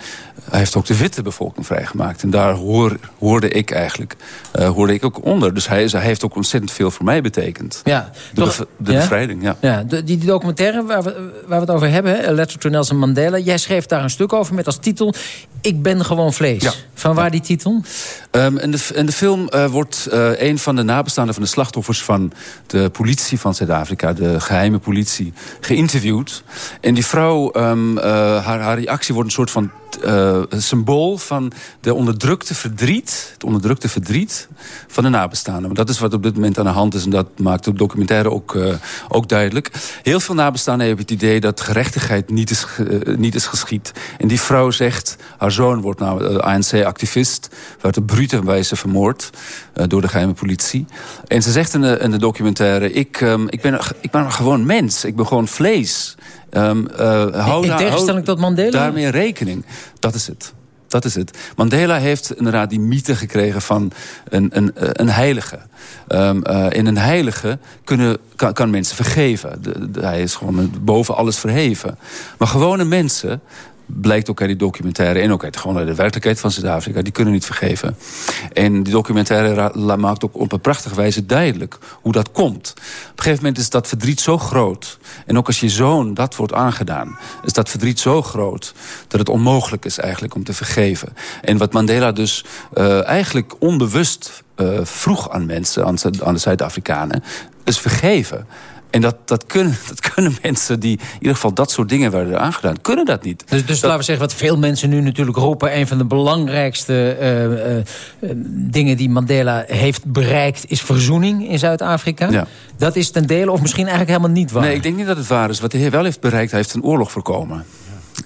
hij heeft ook de witte bevolking vrijgemaakt. En daar hoor, hoorde ik eigenlijk uh, hoorde ik ook onder. Dus hij, hij heeft ook ontzettend veel voor mij betekend. Ja, de, toch, de, ja? bevrijding, ja. ja die, die documentaire waar we, waar we het over hebben... A Letter to Nelson Mandela. Jij schreef daar een stuk over met als titel... Ik ben gewoon vlees. Ja. Van waar die titel? Um, in, de, in de film uh, wordt uh, een van de nabestaanden van de slachtoffers... van de politie van Zuid-Afrika, de geheime politie, geïnterviewd. En die vrouw, um, uh, haar, haar reactie wordt een soort van uh, symbool van de onderdrukte verdriet... het onderdrukte verdriet van de nabestaanden. Dat is wat op dit moment aan de hand is... en dat maakt de documentaire ook, uh, ook duidelijk. Heel veel nabestaanden hebben het idee dat gerechtigheid niet is, uh, niet is geschied. En die vrouw zegt, haar zoon wordt nou ANC-activist... werd op brute wijze vermoord door de geheime politie. En ze zegt in de, in de documentaire... Ik, um, ik, ben, ik ben gewoon mens, ik ben gewoon vlees... Um, uh, hou in tegenstelling tot Mandela? Daarmee rekening. Dat is het. Dat is het. Mandela heeft inderdaad die mythe gekregen van een, een, een heilige. Um, uh, in een heilige kunnen, kan, kan mensen vergeven. De, de, hij is gewoon boven alles verheven. Maar gewone mensen blijkt ook uit die documentaire... en ook uit gewoon de werkelijkheid van Zuid-Afrika... die kunnen niet vergeven. En die documentaire maakt ook op een prachtige wijze duidelijk... hoe dat komt. Op een gegeven moment is dat verdriet zo groot... en ook als je zoon dat wordt aangedaan... is dat verdriet zo groot dat het onmogelijk is eigenlijk om te vergeven. En wat Mandela dus uh, eigenlijk onbewust uh, vroeg aan mensen, aan, aan de Zuid-Afrikanen... is vergeven. En dat, dat, kunnen, dat kunnen mensen die in ieder geval dat soort dingen werden aangedaan... kunnen dat niet. Dus, dus laten we zeggen, wat veel mensen nu natuurlijk roepen... een van de belangrijkste uh, uh, dingen die Mandela heeft bereikt... is verzoening in Zuid-Afrika. Ja. Dat is ten dele of misschien eigenlijk helemaal niet waar? Nee, ik denk niet dat het waar is. Wat hij wel heeft bereikt, hij heeft een oorlog voorkomen.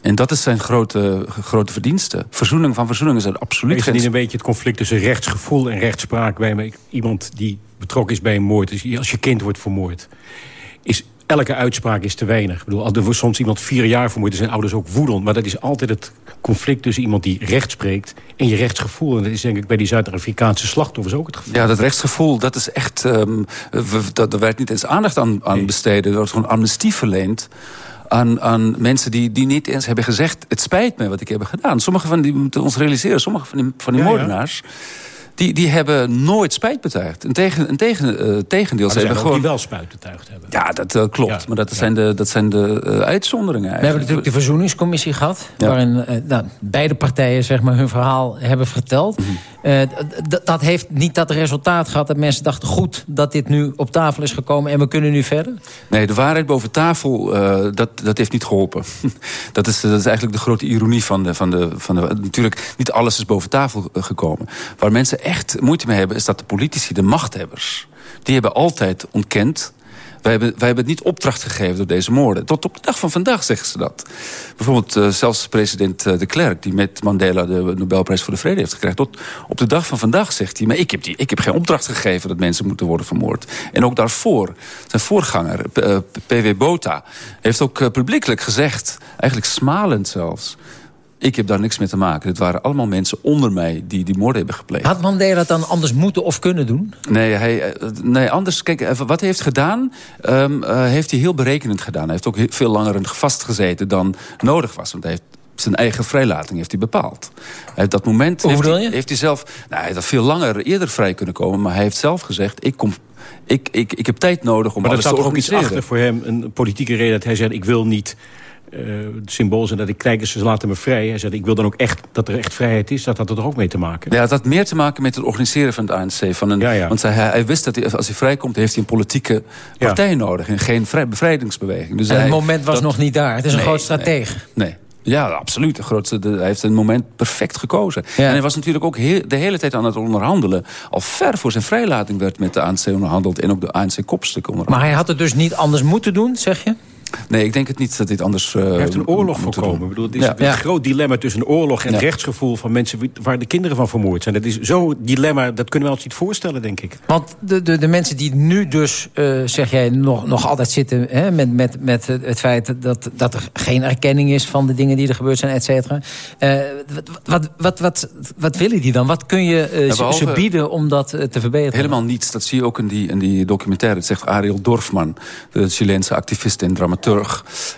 En dat is zijn grote, grote verdienste. Verzoening van verzoening is een absoluut... Is het niet een beetje het conflict tussen rechtsgevoel en rechtspraak... bij iemand die betrokken is bij een moord, dus als je kind wordt vermoord... is elke uitspraak is te weinig. Ik bedoel, er wordt soms iemand vier jaar vermoord... zijn ouders ook woedend. Maar dat is altijd het conflict tussen iemand die recht spreekt... en je rechtsgevoel. En dat is denk ik bij die Zuid-Afrikaanse slachtoffers ook het geval. Ja, dat rechtsgevoel, dat is echt... Um, dat, er werd niet eens aandacht aan, aan besteden. Er wordt gewoon amnestie verleend aan, aan mensen die, die niet eens hebben gezegd... het spijt me wat ik heb gedaan. Sommige van die, moeten ons realiseren, sommige van die, van die moordenaars... Die, die hebben nooit spijt betuigd. Een, tegen, een tegen, uh, tegendeel. Er zijn gewoon... die wel spijt betuigd hebben. Ja, dat uh, klopt. Maar dat zijn de, dat zijn de uh, uitzonderingen eigenlijk. We hebben natuurlijk de verzoeningscommissie gehad... waarin nou, beide partijen zeg maar, hun verhaal hebben verteld. Mm -hmm. dat heeft niet dat resultaat gehad dat mensen dachten... goed dat dit nu op tafel is gekomen en we kunnen nu verder? Nee, de waarheid boven tafel, dat, dat heeft niet geholpen. dat, is, dat is eigenlijk de grote ironie van de, van de, van de... Natuurlijk, niet alles is boven tafel gekomen. Waar mensen echt moeite mee hebben... is dat de politici, de machthebbers... die hebben altijd ontkend... Wij hebben, wij hebben het niet opdracht gegeven door deze moorden. Tot op de dag van vandaag zeggen ze dat. Bijvoorbeeld uh, zelfs president uh, de Klerk... die met Mandela de Nobelprijs voor de Vrede heeft gekregen... tot op de dag van vandaag zegt hij... maar ik heb, die, ik heb geen opdracht gegeven dat mensen moeten worden vermoord. En ook daarvoor, zijn voorganger, P.W. Bota... heeft ook publiekelijk gezegd, eigenlijk smalend zelfs... Ik heb daar niks mee te maken. Het waren allemaal mensen onder mij die die moorden hebben gepleegd. Had Mandela dat dan anders moeten of kunnen doen? Nee, hij, nee anders. Kijk, wat hij heeft gedaan, um, uh, heeft hij heel berekenend gedaan. Hij heeft ook heel, veel langer vastgezeten dan nodig was. Want hij heeft zijn eigen vrijlating heeft hij bepaald. Dat moment heeft, hij, je? heeft hij zelf... Nou, hij had veel langer eerder vrij kunnen komen... maar hij heeft zelf gezegd... ik, kom, ik, ik, ik heb tijd nodig om maar alles te organiseren. Maar er staat ook iets achter voor hem, een politieke reden... dat hij zegt, ik wil niet uh, het symbool zijn dat ik kijk eens, ze laten me vrij. Hij zei, ik wil dan ook echt dat er echt vrijheid is. Dat had er ook mee te maken. Ja, dat had meer te maken met het organiseren van het ANC. Van een, ja, ja. Want hij, hij, wist dat hij, als hij vrijkomt, heeft hij een politieke partij ja. nodig. En geen vrij, bevrijdingsbeweging. Dus en hij, het moment was dat, nog niet daar. Het is een groot stratege. Nee. nee. Ja, absoluut. De grootste, de, hij heeft een moment perfect gekozen. Ja. En hij was natuurlijk ook heel, de hele tijd aan het onderhandelen. Al ver voor zijn vrijlating werd met de ANC onderhandeld... en ook de ANC-kopstukken onderhandeld. Maar hij had het dus niet anders moeten doen, zeg je? Nee, ik denk het niet dat dit anders... Uh, Hij heeft een oorlog voorkomen. Ik bedoel, het is ja. een ja. groot dilemma tussen een oorlog en het ja. rechtsgevoel van mensen waar de kinderen van vermoord zijn. Dat is zo'n dilemma, dat kunnen we ons niet voorstellen, denk ik. Want de, de, de mensen die nu dus, uh, zeg jij, nog, nog altijd zitten hè, met, met, met het feit dat, dat er geen erkenning is van de dingen die er gebeurd zijn, et cetera. Uh, wat, wat, wat, wat willen die dan? Wat kun je uh, behalve, ze bieden om dat te verbeteren? Helemaal niets. Dat zie je ook in die, in die documentaire. Dat zegt Ariel Dorfman, de Chileense activist en dramaturg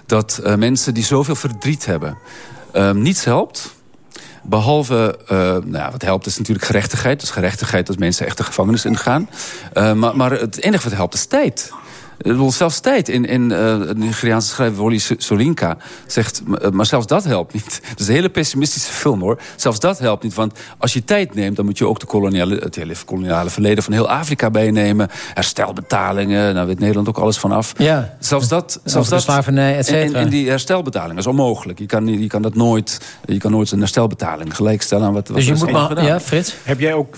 dat uh, mensen die zoveel verdriet hebben uh, niets helpt. Behalve, uh, nou ja, wat helpt is natuurlijk gerechtigheid. Dus gerechtigheid als mensen echt de gevangenis ingaan. maar, maar het enige wat helpt is tijd. Zelfs tijd. In, in uh, de Nigeriaanse schrijver Wally Solinka zegt... maar zelfs dat helpt niet. Het is een hele pessimistische film, hoor. Zelfs dat helpt niet, want als je tijd neemt... dan moet je ook de koloniale, het hele koloniale verleden van heel Afrika bijnemen. Herstelbetalingen, daar weet Nederland ook alles van af. Ja. Zelfs dat... Zelfs dat slavernij, et en, en die herstelbetalingen is onmogelijk. Je kan, je kan dat nooit... Je kan nooit een herstelbetaling gelijkstellen aan wat... wat dus je moet maar... Ja, Frits? Heb jij ook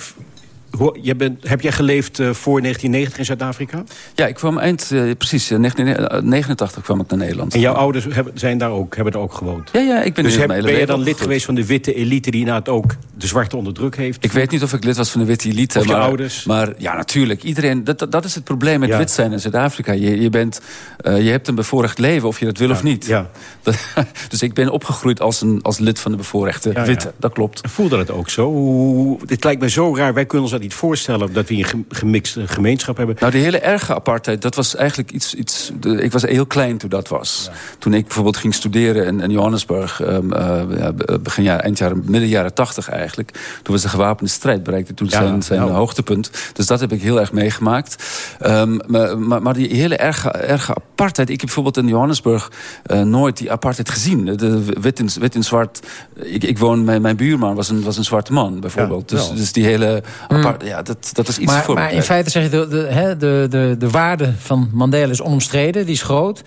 je bent, heb jij geleefd uh, voor 1990 in Zuid-Afrika? Ja, ik kwam eind, uh, precies, uh, 1989 kwam ik naar Nederland. En jouw ouders hebben, zijn daar ook, hebben daar ook gewoond? Ja, ja ik ben dus heb, ben je dan lid goed. geweest van de witte elite die inderdaad ook de zwarte onder druk heeft? Ik weet niet of ik lid was van de witte elite. Of je maar, ouders? Maar ja, natuurlijk. Iedereen, dat, dat is het probleem met ja. wit zijn in Zuid-Afrika. Je, je, bent, je hebt een bevoorrecht leven of je dat wil ja. of niet. Ja. dus ik ben opgegroeid als, een, als lid van de bevoorrechte witte. Dat klopt. Voelde het ook zo? Dit lijkt me zo raar. Wij kunnen ons dat niet voorstellen... dat we een gemixte gemeenschap hebben? Nou, die hele erge apartheid, dat was eigenlijk iets... iets de, ik was heel klein toen dat was. Toen ik bijvoorbeeld ging studeren in, in Johannesburg... Um, uh, begin jaren, eind jaren, midden jaren tachtig eigenlijk... toen was de gewapende strijd, bereikte toen zijn, zijn hoogtepunt. Dus dat heb ik heel erg meegemaakt. Um, maar, maar, maar, die hele erge, erge apartheid... ik heb bijvoorbeeld in Johannesburg uh, nooit die apartheid gezien. De, wit, in, wit in zwart... Ik, ik woon, mijn, mijn buurman was een, was een zwarte man, bijvoorbeeld. dus, dus die hele... Apart, ja, dat, dat is iets maar, voor Maar in feite zeg je, de, de, de, de, de waarde van Mandela is onomstreden. Die is groot.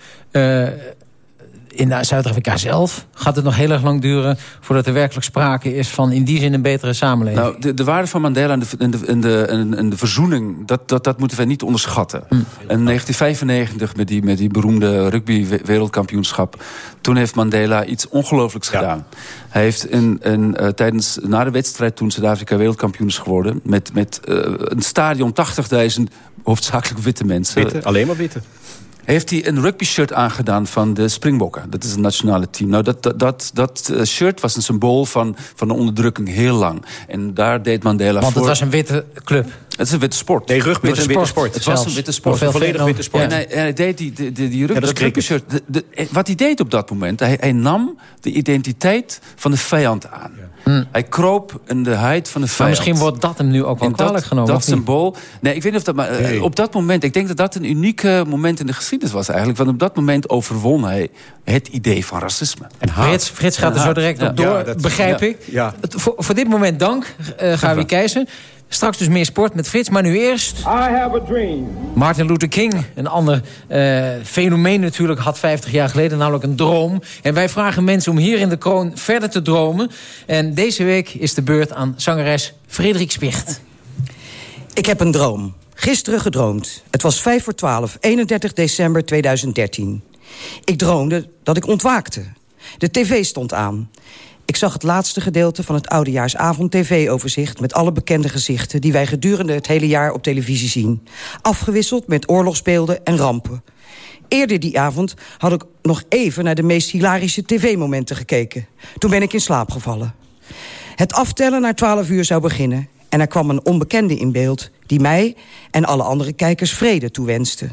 In Zuid-Afrika zelf gaat het nog heel erg lang duren... voordat er werkelijk sprake is van in die zin een betere samenleving. Nou, de, de waarde van Mandela en de, en de, en de, en de verzoening... Dat, dat, dat moeten we niet onderschatten. Hm. In 1995 met die, met die beroemde rugby-wereldkampioenschap... toen heeft Mandela iets ongelooflijks gedaan. Hij heeft in, in, uh, tijdens, na de wedstrijd toen Zuid-Afrika wereldkampioen is geworden... met, met uh, een stadion 80.000 hoofdzakelijk witte mensen. Witte, alleen maar witte heeft hij een rugby shirt aangedaan van de Springbokken. Dat is het nationale team. Nou, dat, dat, dat, dat eh, shirt was een symbool van, van de onderdrukking heel lang. En daar deed Mandela Want voor... het was een witte club. Het is een witte sport. Nee, rugby was een witte sport. Het was een witte sport. Een volledig witte sport. En hij, en hij deed die, die, die, die rugby, shirt. De, de, wat hij deed op dat moment, hij, hij nam de identiteit van de vijand aan. Hij kroop in de huid van de vijand. Maar misschien wordt dat hem nu ook wel kwalijk genomen. Dat symbool. Nee, ik weet niet of dat. Maar nee. op dat moment, ik denk dat dat een unieke moment in de geschiedenis was eigenlijk. Want op dat moment overwon hij het idee van racisme. En Frits, Frits gaat er zo direct ja. op door, ja, dat, begrijp ik. Ja. Voor, voor, dit moment dank, uh, Gavi Keizer. Straks dus meer sport met Frits, maar nu eerst... I have a dream. Martin Luther King, een ander uh, fenomeen natuurlijk, had 50 jaar geleden namelijk een droom. En wij vragen mensen om hier in de kroon verder te dromen. En deze week is de beurt aan zangeres Frederik Spicht. Ik heb een droom. Gisteren gedroomd. Het was 5 voor 12, 31 december 2013. Ik droomde dat ik ontwaakte. De tv stond aan. Ik zag het laatste gedeelte van het Oudejaarsavond TV-overzicht... met alle bekende gezichten die wij gedurende het hele jaar op televisie zien. Afgewisseld met oorlogsbeelden en rampen. Eerder die avond had ik nog even naar de meest hilarische tv-momenten gekeken. Toen ben ik in slaap gevallen. Het aftellen naar 12 uur zou beginnen... en er kwam een onbekende in beeld die mij en alle andere kijkers vrede toewenste.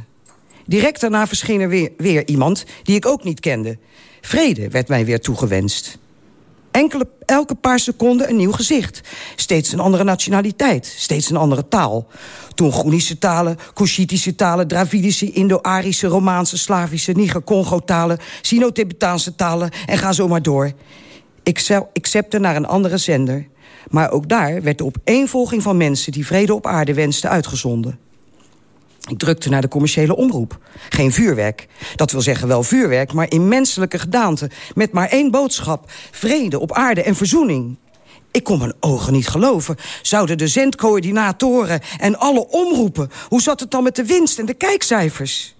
Direct daarna verscheen er weer, weer iemand die ik ook niet kende. Vrede werd mij weer toegewenst. Enkele, elke paar seconden een nieuw gezicht. Steeds een andere nationaliteit, steeds een andere taal. Tungonische talen, Cushitische talen, Dravidische, Indo-Arische, Romaanse, Slavische, Niger-Congo-talen, Sino-Tibetaanse talen en ga zo maar door. Ik, ik zepte naar een andere zender. Maar ook daar werd de opeenvolging van mensen die vrede op aarde wensten uitgezonden. Ik drukte naar de commerciële omroep. Geen vuurwerk. Dat wil zeggen wel vuurwerk, maar in menselijke gedaante. Met maar één boodschap. Vrede op aarde en verzoening. Ik kon mijn ogen niet geloven. Zouden de zendcoördinatoren en alle omroepen... hoe zat het dan met de winst en de kijkcijfers?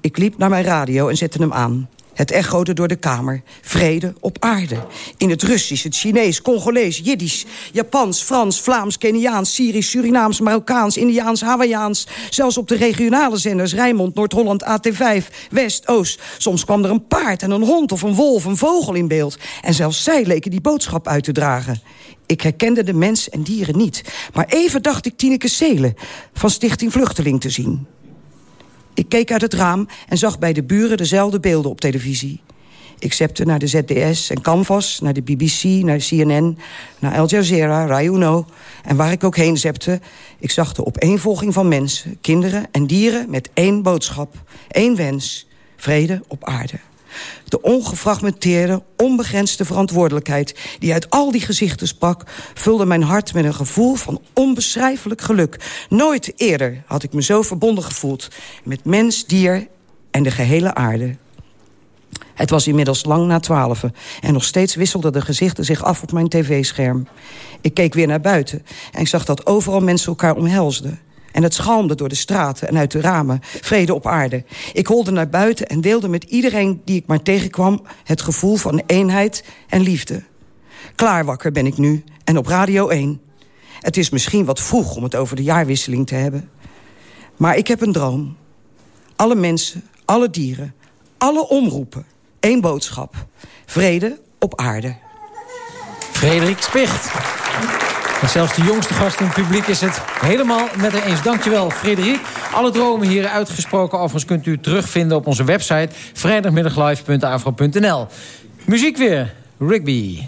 Ik liep naar mijn radio en zette hem aan. Het echode door de kamer. Vrede op aarde. In het Russisch, het Chinees, Congolees, Jiddisch... Japans, Frans, Vlaams, Keniaans, Syrisch, Surinaams... Marokkaans, Indiaans, Hawaiiaans. Zelfs op de regionale zenders Rijnmond, Noord-Holland, AT5, West, Oost. Soms kwam er een paard en een hond of een wolf, een vogel in beeld. En zelfs zij leken die boodschap uit te dragen. Ik herkende de mens en dieren niet. Maar even dacht ik Tineke Seelen van Stichting Vluchteling te zien. Ik keek uit het raam en zag bij de buren dezelfde beelden op televisie. Ik zepte naar de ZDS en Canvas, naar de BBC, naar CNN... naar Al Jazeera, Rai Uno. En waar ik ook heen zepte, ik zag de opeenvolging van mensen... kinderen en dieren met één boodschap, één wens. Vrede op aarde. De ongefragmenteerde, onbegrensde verantwoordelijkheid... die uit al die gezichten sprak... vulde mijn hart met een gevoel van onbeschrijfelijk geluk. Nooit eerder had ik me zo verbonden gevoeld... met mens, dier en de gehele aarde. Het was inmiddels lang na twaalfen... en nog steeds wisselden de gezichten zich af op mijn tv-scherm. Ik keek weer naar buiten en ik zag dat overal mensen elkaar omhelsden. En het schalmde door de straten en uit de ramen. Vrede op aarde. Ik holde naar buiten en deelde met iedereen die ik maar tegenkwam... het gevoel van eenheid en liefde. Klaarwakker ben ik nu en op Radio 1. Het is misschien wat vroeg om het over de jaarwisseling te hebben. Maar ik heb een droom. Alle mensen, alle dieren, alle omroepen. één boodschap. Vrede op aarde. Frederik Spicht. En zelfs de jongste gast in het publiek is het helemaal met haar eens. Dankjewel, Frederik. Alle dromen hier uitgesproken overigens kunt u terugvinden op onze website... vrijdagmiddaglive.afro.nl. Muziek weer, Rigby.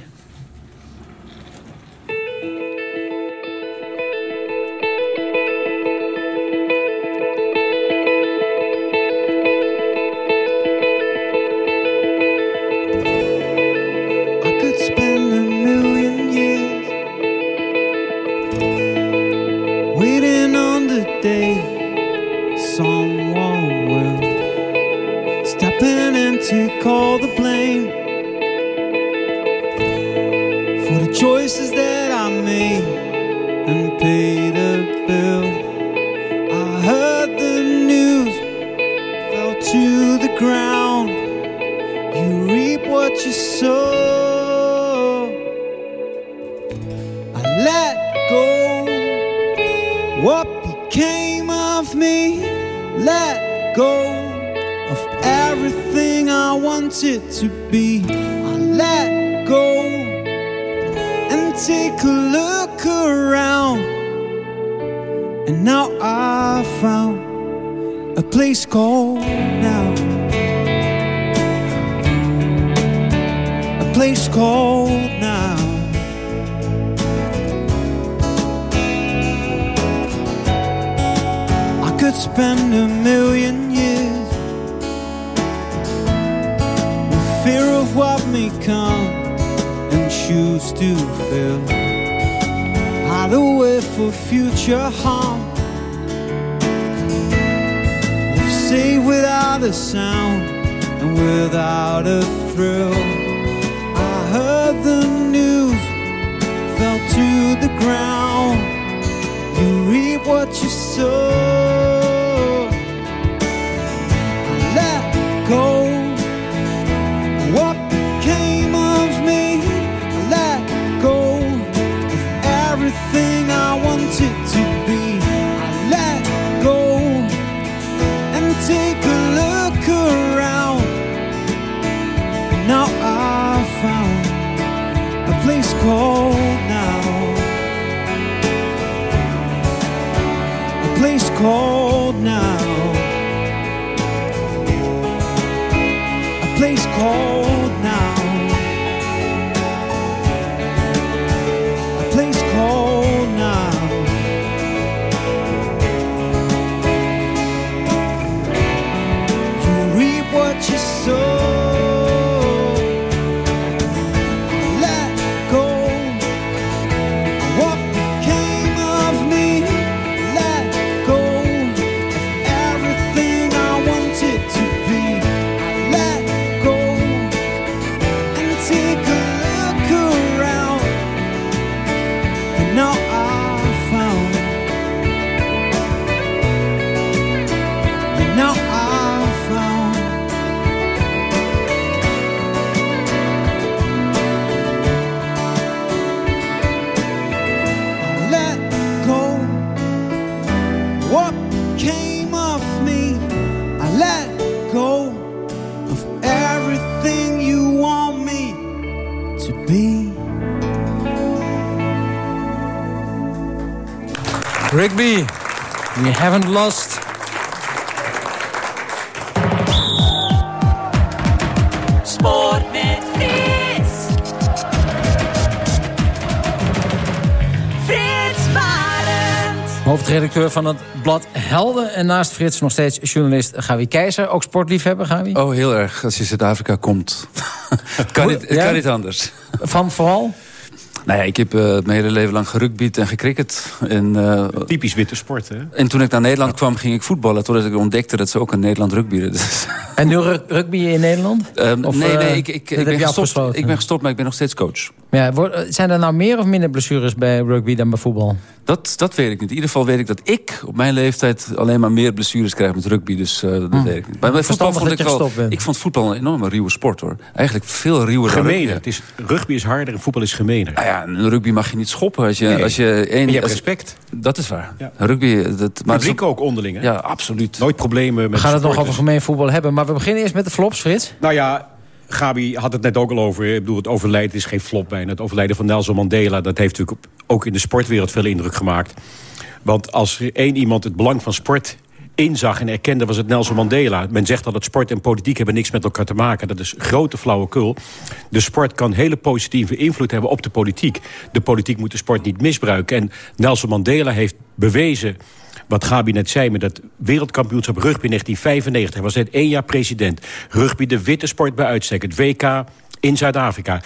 Lost. Sport met Frits. Frits Barend. Hoofdredacteur van het blad Helden. En naast Frits nog steeds journalist Gawie Keizer. Ook sportliefhebber, Gawie? Oh, heel erg. Als je Zuid-Afrika komt. het kan, niet, het Ja? kan niet anders. Van vooral? Nou ja, ik heb eh, mijn hele leven lang gerugbied en gecricket. En, eh, Typisch witte sport, hè? en toen ik naar Nederland kwam, ging ik voetballen. Totdat ik ontdekte dat ze ook in Nederland rugbieden. Dus, En nu ru- rugby in Nederland? Ehm, Of, nee, eh, nee, ik, ik, ben gestopt, ik ben gestopt, maar ik ben nog steeds coach. Ja, eh, zijn er nou meer of minder blessures bij rugby dan bij voetbal? Dat, dat weet ik niet. In ieder geval weet ik dat ik op mijn leeftijd alleen maar meer blessures krijg met rugby. Dus eh, dat weet ik niet. Maar bij voetbal vond ik wel. Ik vond voetbal een enorme ruwe sport hoor. Eigenlijk veel ruwer dan Gemener. rugby. Het is, rugby is harder en voetbal is gemener. Nou ja, in rugby mag je niet schoppen. Als je, Nee. als je, één, En je hebt als- respect. Dat is waar. Ja. Rugby, dat, maar Publiek ook onderling, hè? Ja, absoluut. Nooit problemen met We gaan het nog over gemeen voetbal hebben. Maar we beginnen eerst met de flops, Frits. Nou ja, Gabi had het net ook al over. Ik bedoel, het overlijden is geen flop bijna. Het overlijden van Nelson Mandela, dat heeft natuurlijk ook in de sportwereld veel indruk gemaakt. Want als één iemand het belang van sport inzag en erkende, was het Nelson Mandela. Men zegt dat sport en politiek hebben niks met elkaar te maken. Dat is grote flauwekul. De sport kan hele positieve invloed hebben op de politiek. De politiek moet de sport niet misbruiken. En Nelson Mandela heeft bewezen wat Gabi net zei met dat wereldkampioenschap rugby in 1995. Hij was net één jaar president. Rugby de witte sport bij uitstek. Het WK in Zuid-Afrika.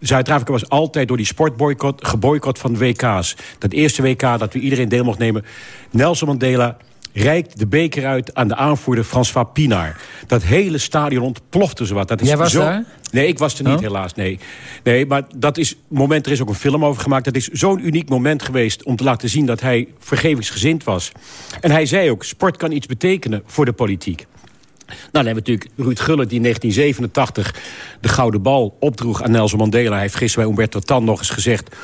Zuid-Afrika was altijd door die sportboycott geboycott van WK's. Dat eerste WK dat we iedereen deel mocht nemen. Nelson Mandela reikt de beker uit aan de aanvoerder François Pinaar. Dat hele stadion ontplofte zowat. Dat is Jij was zo... daar? Nee, ik was er niet Oh. helaas, nee. Nee, maar dat is moment, er is ook een film over gemaakt. Dat is zo'n uniek moment geweest om te laten zien dat hij vergevingsgezind was. En hij zei ook, sport kan iets betekenen voor de politiek. Nou, dan hebben we natuurlijk Ruud Gullit die in 1987 de gouden bal opdroeg aan Nelson Mandela. Hij heeft gisteren bij Umberto Tan nog eens gezegd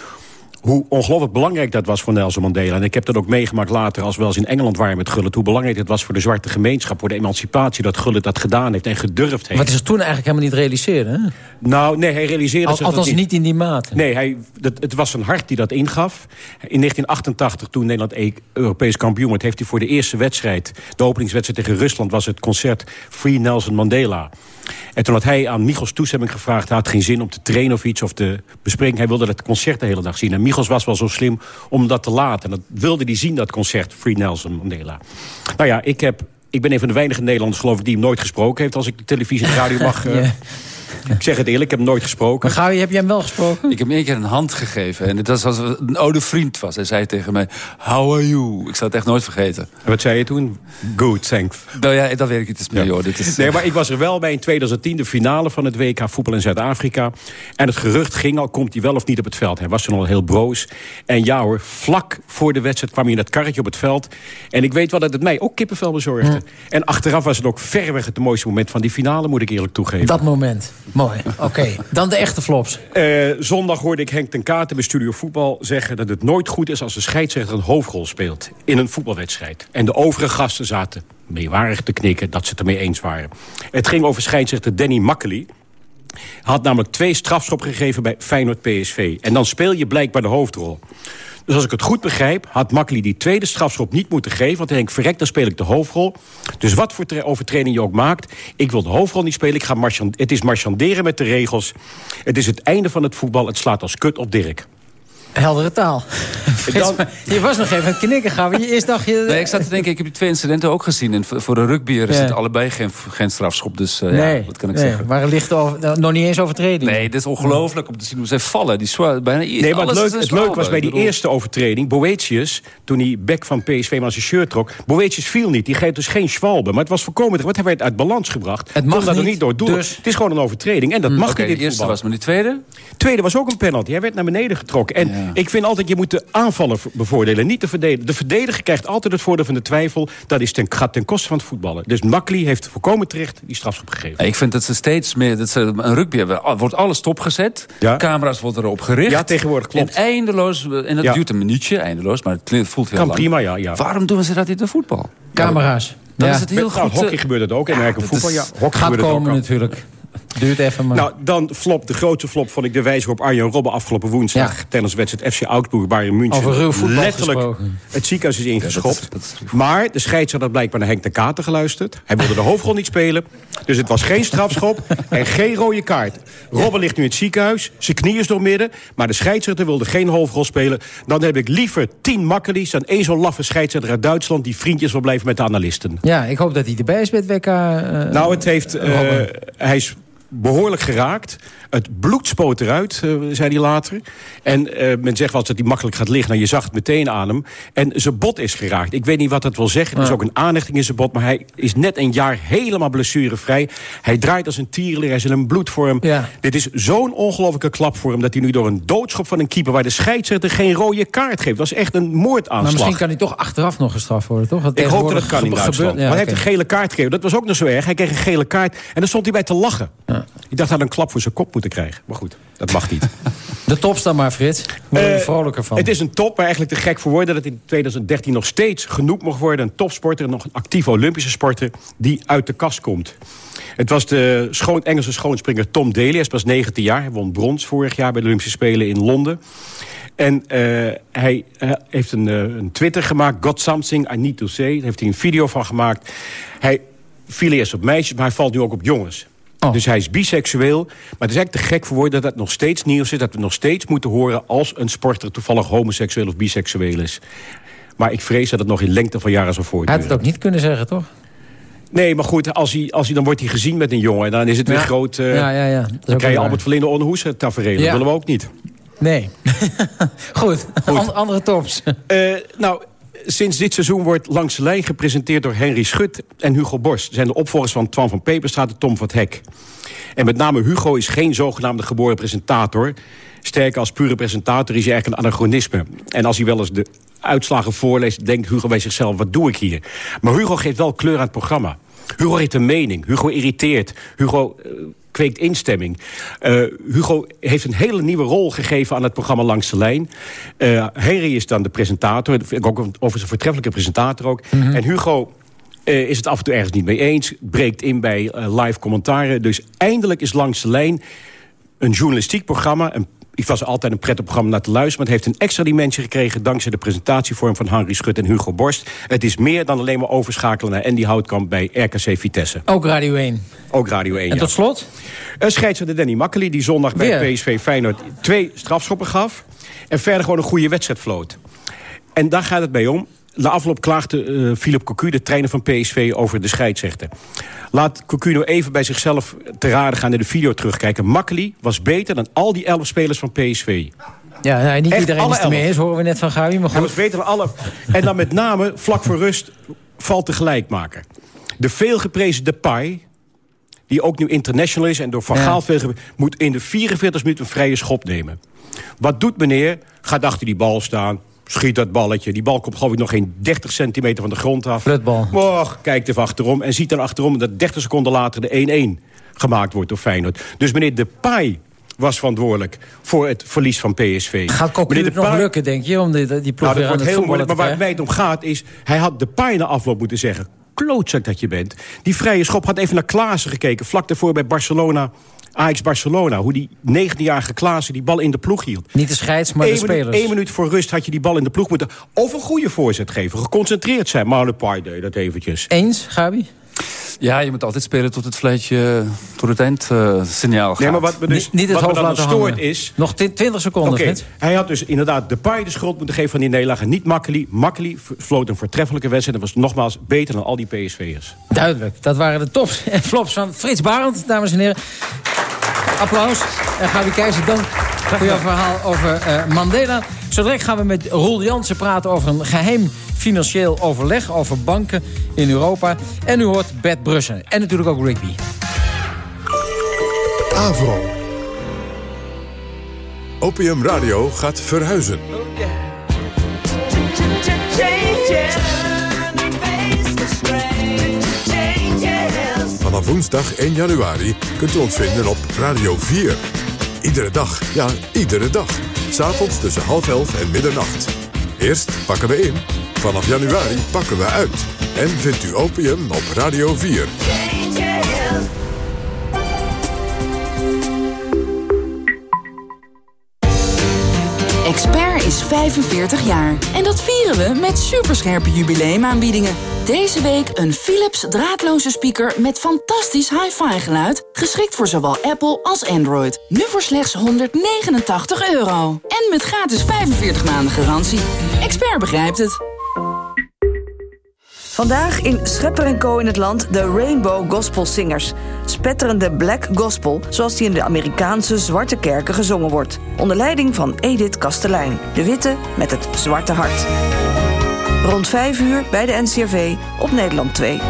hoe ongelooflijk belangrijk dat was voor Nelson Mandela. En ik heb dat ook meegemaakt later, als we wel eens in Engeland waren met Gullit... hoe belangrijk het was voor de zwarte gemeenschap, voor de emancipatie... dat Gullit dat gedaan heeft en gedurfd heeft. Wat is er toen eigenlijk helemaal niet realiseren, hè? Nou, nee, hij realiseerde Al- zich dat althans hij- niet in die mate. Nee, hij, dat, het was zijn hart die dat ingaf. In 1988, toen Nederland e- Europees kampioen werd... heeft hij voor de eerste wedstrijd, de openingswedstrijd tegen Rusland... was het concert Free Nelson Mandela. En toen had hij aan Michels toestemming gevraagd... hij had geen zin om te trainen of iets of te bespreken. Hij wilde het concert de hele dag zien. En Michels was wel zo slim om dat te laten. En dat wilde hij zien, dat concert Free Nelson Mandela. Nou ja, ik heb... Ik ben een van de weinige Nederlanders, geloof ik, die hem nooit gesproken heeft... als ik de televisie en de radio mag... eh. Ik zeg het eerlijk, ik heb hem nooit gesproken. Maar Gabi, heb jij hem wel gesproken? Ik heb hem één keer een hand gegeven. En het was alsof het een oude vriend was. Hij zei tegen mij, how are you? Ik zal het echt nooit vergeten. En wat zei je toen? Good, thanks. Nou ja, dat weet ik niet eens meer, joh. Dit is, Nee, maar ik was er wel bij in 2010, de finale van het WK voetbal in Zuid-Afrika. En het gerucht ging al, komt hij wel of niet op het veld? Hij was toen al heel broos. En ja hoor, vlak voor de wedstrijd kwam hij in dat karretje op het veld. En ik weet wel dat het mij ook kippenvel bezorgde. En achteraf was het ook verreweg het mooiste moment van die finale, moet ik eerlijk toegeven. Dat moment. Mooi. Oké. Dan de echte flops. Eh, zondag hoorde ik Henk ten Katen bij Studio Voetbal zeggen... dat het nooit goed is als de scheidsrechter een hoofdrol speelt in een voetbalwedstrijd. En de overige gasten zaten meewarig te knikken dat ze het ermee eens waren. Het ging over scheidsrechter Danny Makkely. Hij had namelijk twee strafschop gegeven bij Feyenoord-PSV. En dan speel je blijkbaar de hoofdrol. Dus als ik het goed begrijp, had Makkely die tweede strafschop niet moeten geven. Want hij denkt, verrek, dan speel ik de hoofdrol. Dus wat voor overtreding je ook maakt... ik wil de hoofdrol niet spelen. Ik ga het is marchanderen met de regels. Het is het einde van het voetbal. Het slaat als kut op Dirk. Heldere taal. Maar je was nog even aan het knikken, Gabi. Je eerst dacht je... Nee, ik zat te denken, ik heb die twee incidenten ook gezien. En voor rugbyer is Ja. het allebei geen, geen strafschop. Dus eh, nee, ja, wat kan ik nee, zeggen? waren licht over, nou, nog niet eens overtreding. Nee, dit is ongelooflijk om te zien hoe zij vallen. Die bijna Nee, maar het, alles leuk, het was bij die eerste overtreding... Boetius, toen hij back van PSV maar zijn shirt trok... Boetius viel niet, die geeft dus geen schwalbe. Maar het was voorkomen, want hij werd uit balans gebracht. Het mag dat er niet, niet door doel. dus- Het is gewoon een overtreding en dat mag Oké, niet in de eerste voetbal. was, maar die tweede? Tweede was ook een penalty. Hij werd naar beneden getrokken. En ik vind altijd, je moet de aanvaller bevoordelen, niet de verdediger. De verdediger krijgt altijd het voordeel van de twijfel. Dat is ten, gaat ten koste van het voetballen. Dus Makkely heeft voorkomen terecht die strafschop gegeven. Ja, Ik vind dat ze steeds meer... Dat ze, een rugby hebben, al- wordt alles stopgezet. Ja. Camera's worden erop gericht. Ja, tegenwoordig, klopt. En eindeloos... En dat Ja. duurt een minuutje, eindeloos. Maar het voelt heel Kan lang. prima, ja, ja. Waarom doen ze dat in de voetbal? Camera's. Dan Ja. is het heel Met- nou, goed... eh, hockey gebeurt het ook. En eigenlijk dat voetbal, ja. Hockey Gaat gebeurt het ook komen natuurlijk. Duurt even maar. Nou, dan flop, de grootste flop vond ik de wijze op Arjen Robben afgelopen woensdag... tijdens de wedstrijd FC Augsburg, Bayern München. Over ruw voetbal Letterlijk gesproken. het ziekenhuis is ingeschopt. dat is- maar de scheidsrechter had blijkbaar naar Henk de Kater geluisterd. Hij wilde de hoofdrol niet spelen. Dus het was geen strafschop en geen rode kaart. Robben ligt nu in het ziekenhuis. Zijn knie is doormidden. Maar de scheidsrechter wilde geen hoofdrol spelen. Dan heb ik liever tien makkelies dan één zo'n laffe scheidsrechter uit Duitsland... die vriendjes wil blijven met de analisten. Ja, ik hoop dat hij erbij is bij het WK. eh, Nou, het heeft, eh, hij is behoorlijk geraakt. Het bloed spoot eruit, eh, zei hij later. En eh, men zegt wel dat hij makkelijk gaat liggen. Nou, je zag het meteen aan hem. En zijn bot is geraakt. Ik weet niet wat dat wil zeggen. Er is ook een aanhechting in zijn bot. Maar hij is net een jaar helemaal blessurevrij. Hij draait als een tierler. Hij is in een bloedvorm. Ja. Dit is zo'n ongelofelijke klap voor hem... dat hij nu door een doodschop van een keeper... waar de scheidsrechter geen rode kaart geeft. Dat is echt een moordaanslag. maar misschien kan hij toch achteraf nog gestraft worden, toch? Ik hoop dat het tegenwoordig kan in gebe- Duitsland. gebeurt- maar hij heeft een gele kaart gegeven. Dat was ook nog zo erg. Hij kreeg een gele kaart en dan stond hij bij te lachen. Ik dacht, hij had een klap voor zijn kop moeten krijgen. Maar goed, dat mag niet. De tops dan maar, Frits. Word je er Eh, vrolijker van. Het is een top, maar eigenlijk te gek voor woorden... dat het in 2013 nog steeds genoemd mag worden. Een topsporter, nog een actieve Olympische sporter... die uit de kast komt. Het was de schoon, Engelse schoonspringer Tom Daly. Hij is pas 19 jaar. Hij won brons vorig jaar bij de Olympische Spelen in Londen. En eh, hij eh, heeft een, een Twitter gemaakt, Got Something I Need To Say. Daar heeft hij een video van gemaakt. Hij viel eerst op meisjes, maar hij valt nu ook op jongens. Dus hij is biseksueel. Maar het is eigenlijk te gek voor woorden dat het nog steeds nieuws is... dat we nog steeds moeten horen als een sporter toevallig homoseksueel of biseksueel is. Maar ik vrees dat het nog in lengte van jaren zal Hij voortduren. had het ook niet kunnen zeggen, toch? Nee, maar goed, als hij, als hij, dan wordt hij gezien met een jongen... en dan is het weer Ja. groot... eh, Ja, ja, ja. Dat Dan krijg je Albert Verlinde Onderhoes tafereel. Dat Ja. willen we ook niet. Nee. Goed, An- andere tops. Eh, nou, sinds dit seizoen wordt Langs de Lijn gepresenteerd door Henry Schut en Hugo Borst. Zijn de opvolgers van Twan van Peperstraat en Tom van het Hek. En met name Hugo is geen zogenaamde geboren presentator. Sterker als pure presentator is hij eigenlijk een anachronisme. En als hij wel eens de uitslagen voorleest, denkt Hugo bij zichzelf, wat doe ik hier? Maar Hugo geeft wel kleur aan het programma. Hugo heeft een mening. Hugo irriteert. Hugo eh, kweekt instemming. Eh, Hugo heeft een hele nieuwe rol gegeven aan het programma Langs de Lijn. Eh, Henry is dan de presentator. Ook een- overigens een voortreffelijke presentator ook. En Hugo eh, is het af en toe ergens niet mee eens. Breekt in bij live commentaren. Dus eindelijk is Langs de Lijn een journalistiek programma... Een ik was altijd een prettig programma naar te luisteren... maar het heeft een extra dimensie gekregen... dankzij de presentatievorm van Henry Schut en Hugo Borst. Het is meer dan alleen maar overschakelen naar Andy Houtkamp... bij RKC Vitesse. Ook Radio 1. Ook Radio 1, En ja. tot slot? Uh, scheidsrechter Danny Makkely, die zondag bij? PSV Feyenoord twee strafschoppen gaf. En verder gewoon een goede wedstrijd floot. En daar gaat het mee om. Na afloop klaagde eh, Philip Cocu, de trainer van PSV, over de scheidsrechter. Laat Cocu nou even bij zichzelf te raden gaan naar de video terugkijken. Makkely was beter dan al die elf spelers van PSV. Ja, nou, niet Echt iedereen is het elf. eens, horen we net van Gabi. Maar Hij goed. was beter dan alle. En dan met name, vlak voor rust, valt de gelijkmaker. De veelgeprezen Depay, die ook nu international is... en door Van Ja. Gaal veel ge- moet in de 44 minuten een vrije schop nemen. Wat doet meneer? Gaat achter die bal staan, schiet dat balletje. Die bal komt geloof ik nog geen 30 centimeter van de grond af. Flutbal. Och, kijkt even achterom en ziet dan achterom... dat 30 seconden later de 1-1 gemaakt wordt door Feyenoord. Dus meneer Depay was verantwoordelijk voor het verlies van PSV. Gaat Cocu Meneer het nog Depay- lukken, denk je, om die, die ploeg nou, weer dat aan wordt het heel moeilijk. Maar waar het mij krijgen? om gaat is... hij had de paai na afloop moeten zeggen... klootzak dat je bent. Die vrije schop had even naar Klaassen gekeken. Vlak daarvoor bij Barcelona... Ajax Barcelona, hoe die 19-jarige Klaassen die bal in de ploeg hield. Niet de scheids, maar de Eén spelers. één minuut voor rust had je die bal in de ploeg moeten... of een goede voorzet geven, geconcentreerd zijn. Maar de Pai deed dat eventjes. Eens, Gabi? Ja, je moet altijd spelen tot het vleitje, tot het eindsignaal gaat. Nee, maar wat me dus Niet- niet het wat me dan stoort is... Nog 20 seconden, Oké, Frits. hij had dus inderdaad de paai de schuld moeten geven van die nederlaag... en niet Makkely. Makkely vloot een voortreffelijke wedstrijd... en was nogmaals beter dan al die PSV'ers. Duidelijk. Dat waren de tops en flops van Frits Barend, dames en heren. Applaus. En Gabi Keizer, dank voor jouw verhaal over eh, Mandela. Zo direct gaan we met Roel Jansen praten over een geheim financieel overleg... over banken in Europa. En u hoort Bert Brussen. En natuurlijk ook Rigby. Avro. Opium Radio gaat verhuizen. Vanaf woensdag 1 januari kunt u ons vinden op Radio 4. Iedere dag, ja, iedere dag. S'avonds tussen half elf en middernacht. Eerst pakken we in. Vanaf januari pakken we uit. En vindt u opium op Radio 4. Expert is 45 jaar. En dat vieren we met superscherpe jubileumaanbiedingen. Deze week een Philips draadloze speaker met fantastisch hi-fi geluid. Geschikt voor zowel Apple als Android. Nu voor slechts 189 euro. En met gratis 45 maanden garantie. Expert begrijpt het. Vandaag in Schepper Co. in het land de Rainbow Gospel Singers. Spetterende black gospel, zoals die in de Amerikaanse zwarte kerken gezongen wordt. Onder leiding van Edith Kastelein, de witte met het zwarte hart. Rond 5 uur bij de NCRV op Nederland 2.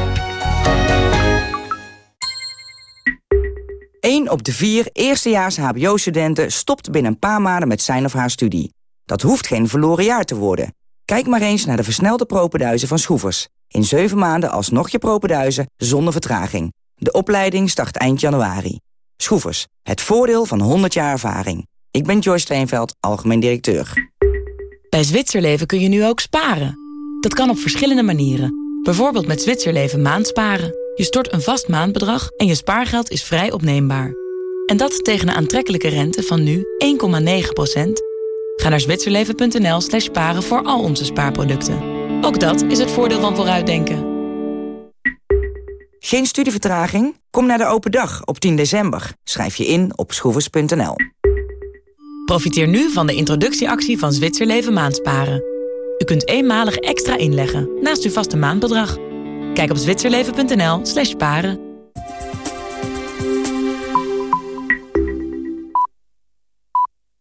1 op de vier eerstejaars hbo-studenten stopt binnen een paar maanden met zijn of haar studie. Dat hoeft geen verloren jaar te worden. Kijk maar eens naar de versnelde propenduizen van Schroevers. In 7 maanden alsnog je propenduizen zonder vertraging. De opleiding start eind januari. Schroevers, het voordeel van 100 jaar ervaring. Ik ben Joyce Steenveld, algemeen directeur. Bij Zwitserleven kun je nu ook sparen. Dat kan op verschillende manieren. Bijvoorbeeld met Zwitserleven maandsparen. Je stort een vast maandbedrag en je spaargeld is vrij opneembaar. En dat tegen een aantrekkelijke rente van nu 1,9%. Ga naar zwitserleven.nl slash sparen voor al onze spaarproducten. Ook dat is het voordeel van vooruitdenken. Geen studievertraging? Kom naar de open dag op 10 december. Schrijf je in op schroevers.nl. Profiteer nu van de introductieactie van Zwitserleven Maandsparen. U kunt eenmalig extra inleggen naast uw vaste maandbedrag. Kijk op zwitserleven.nl slash sparen.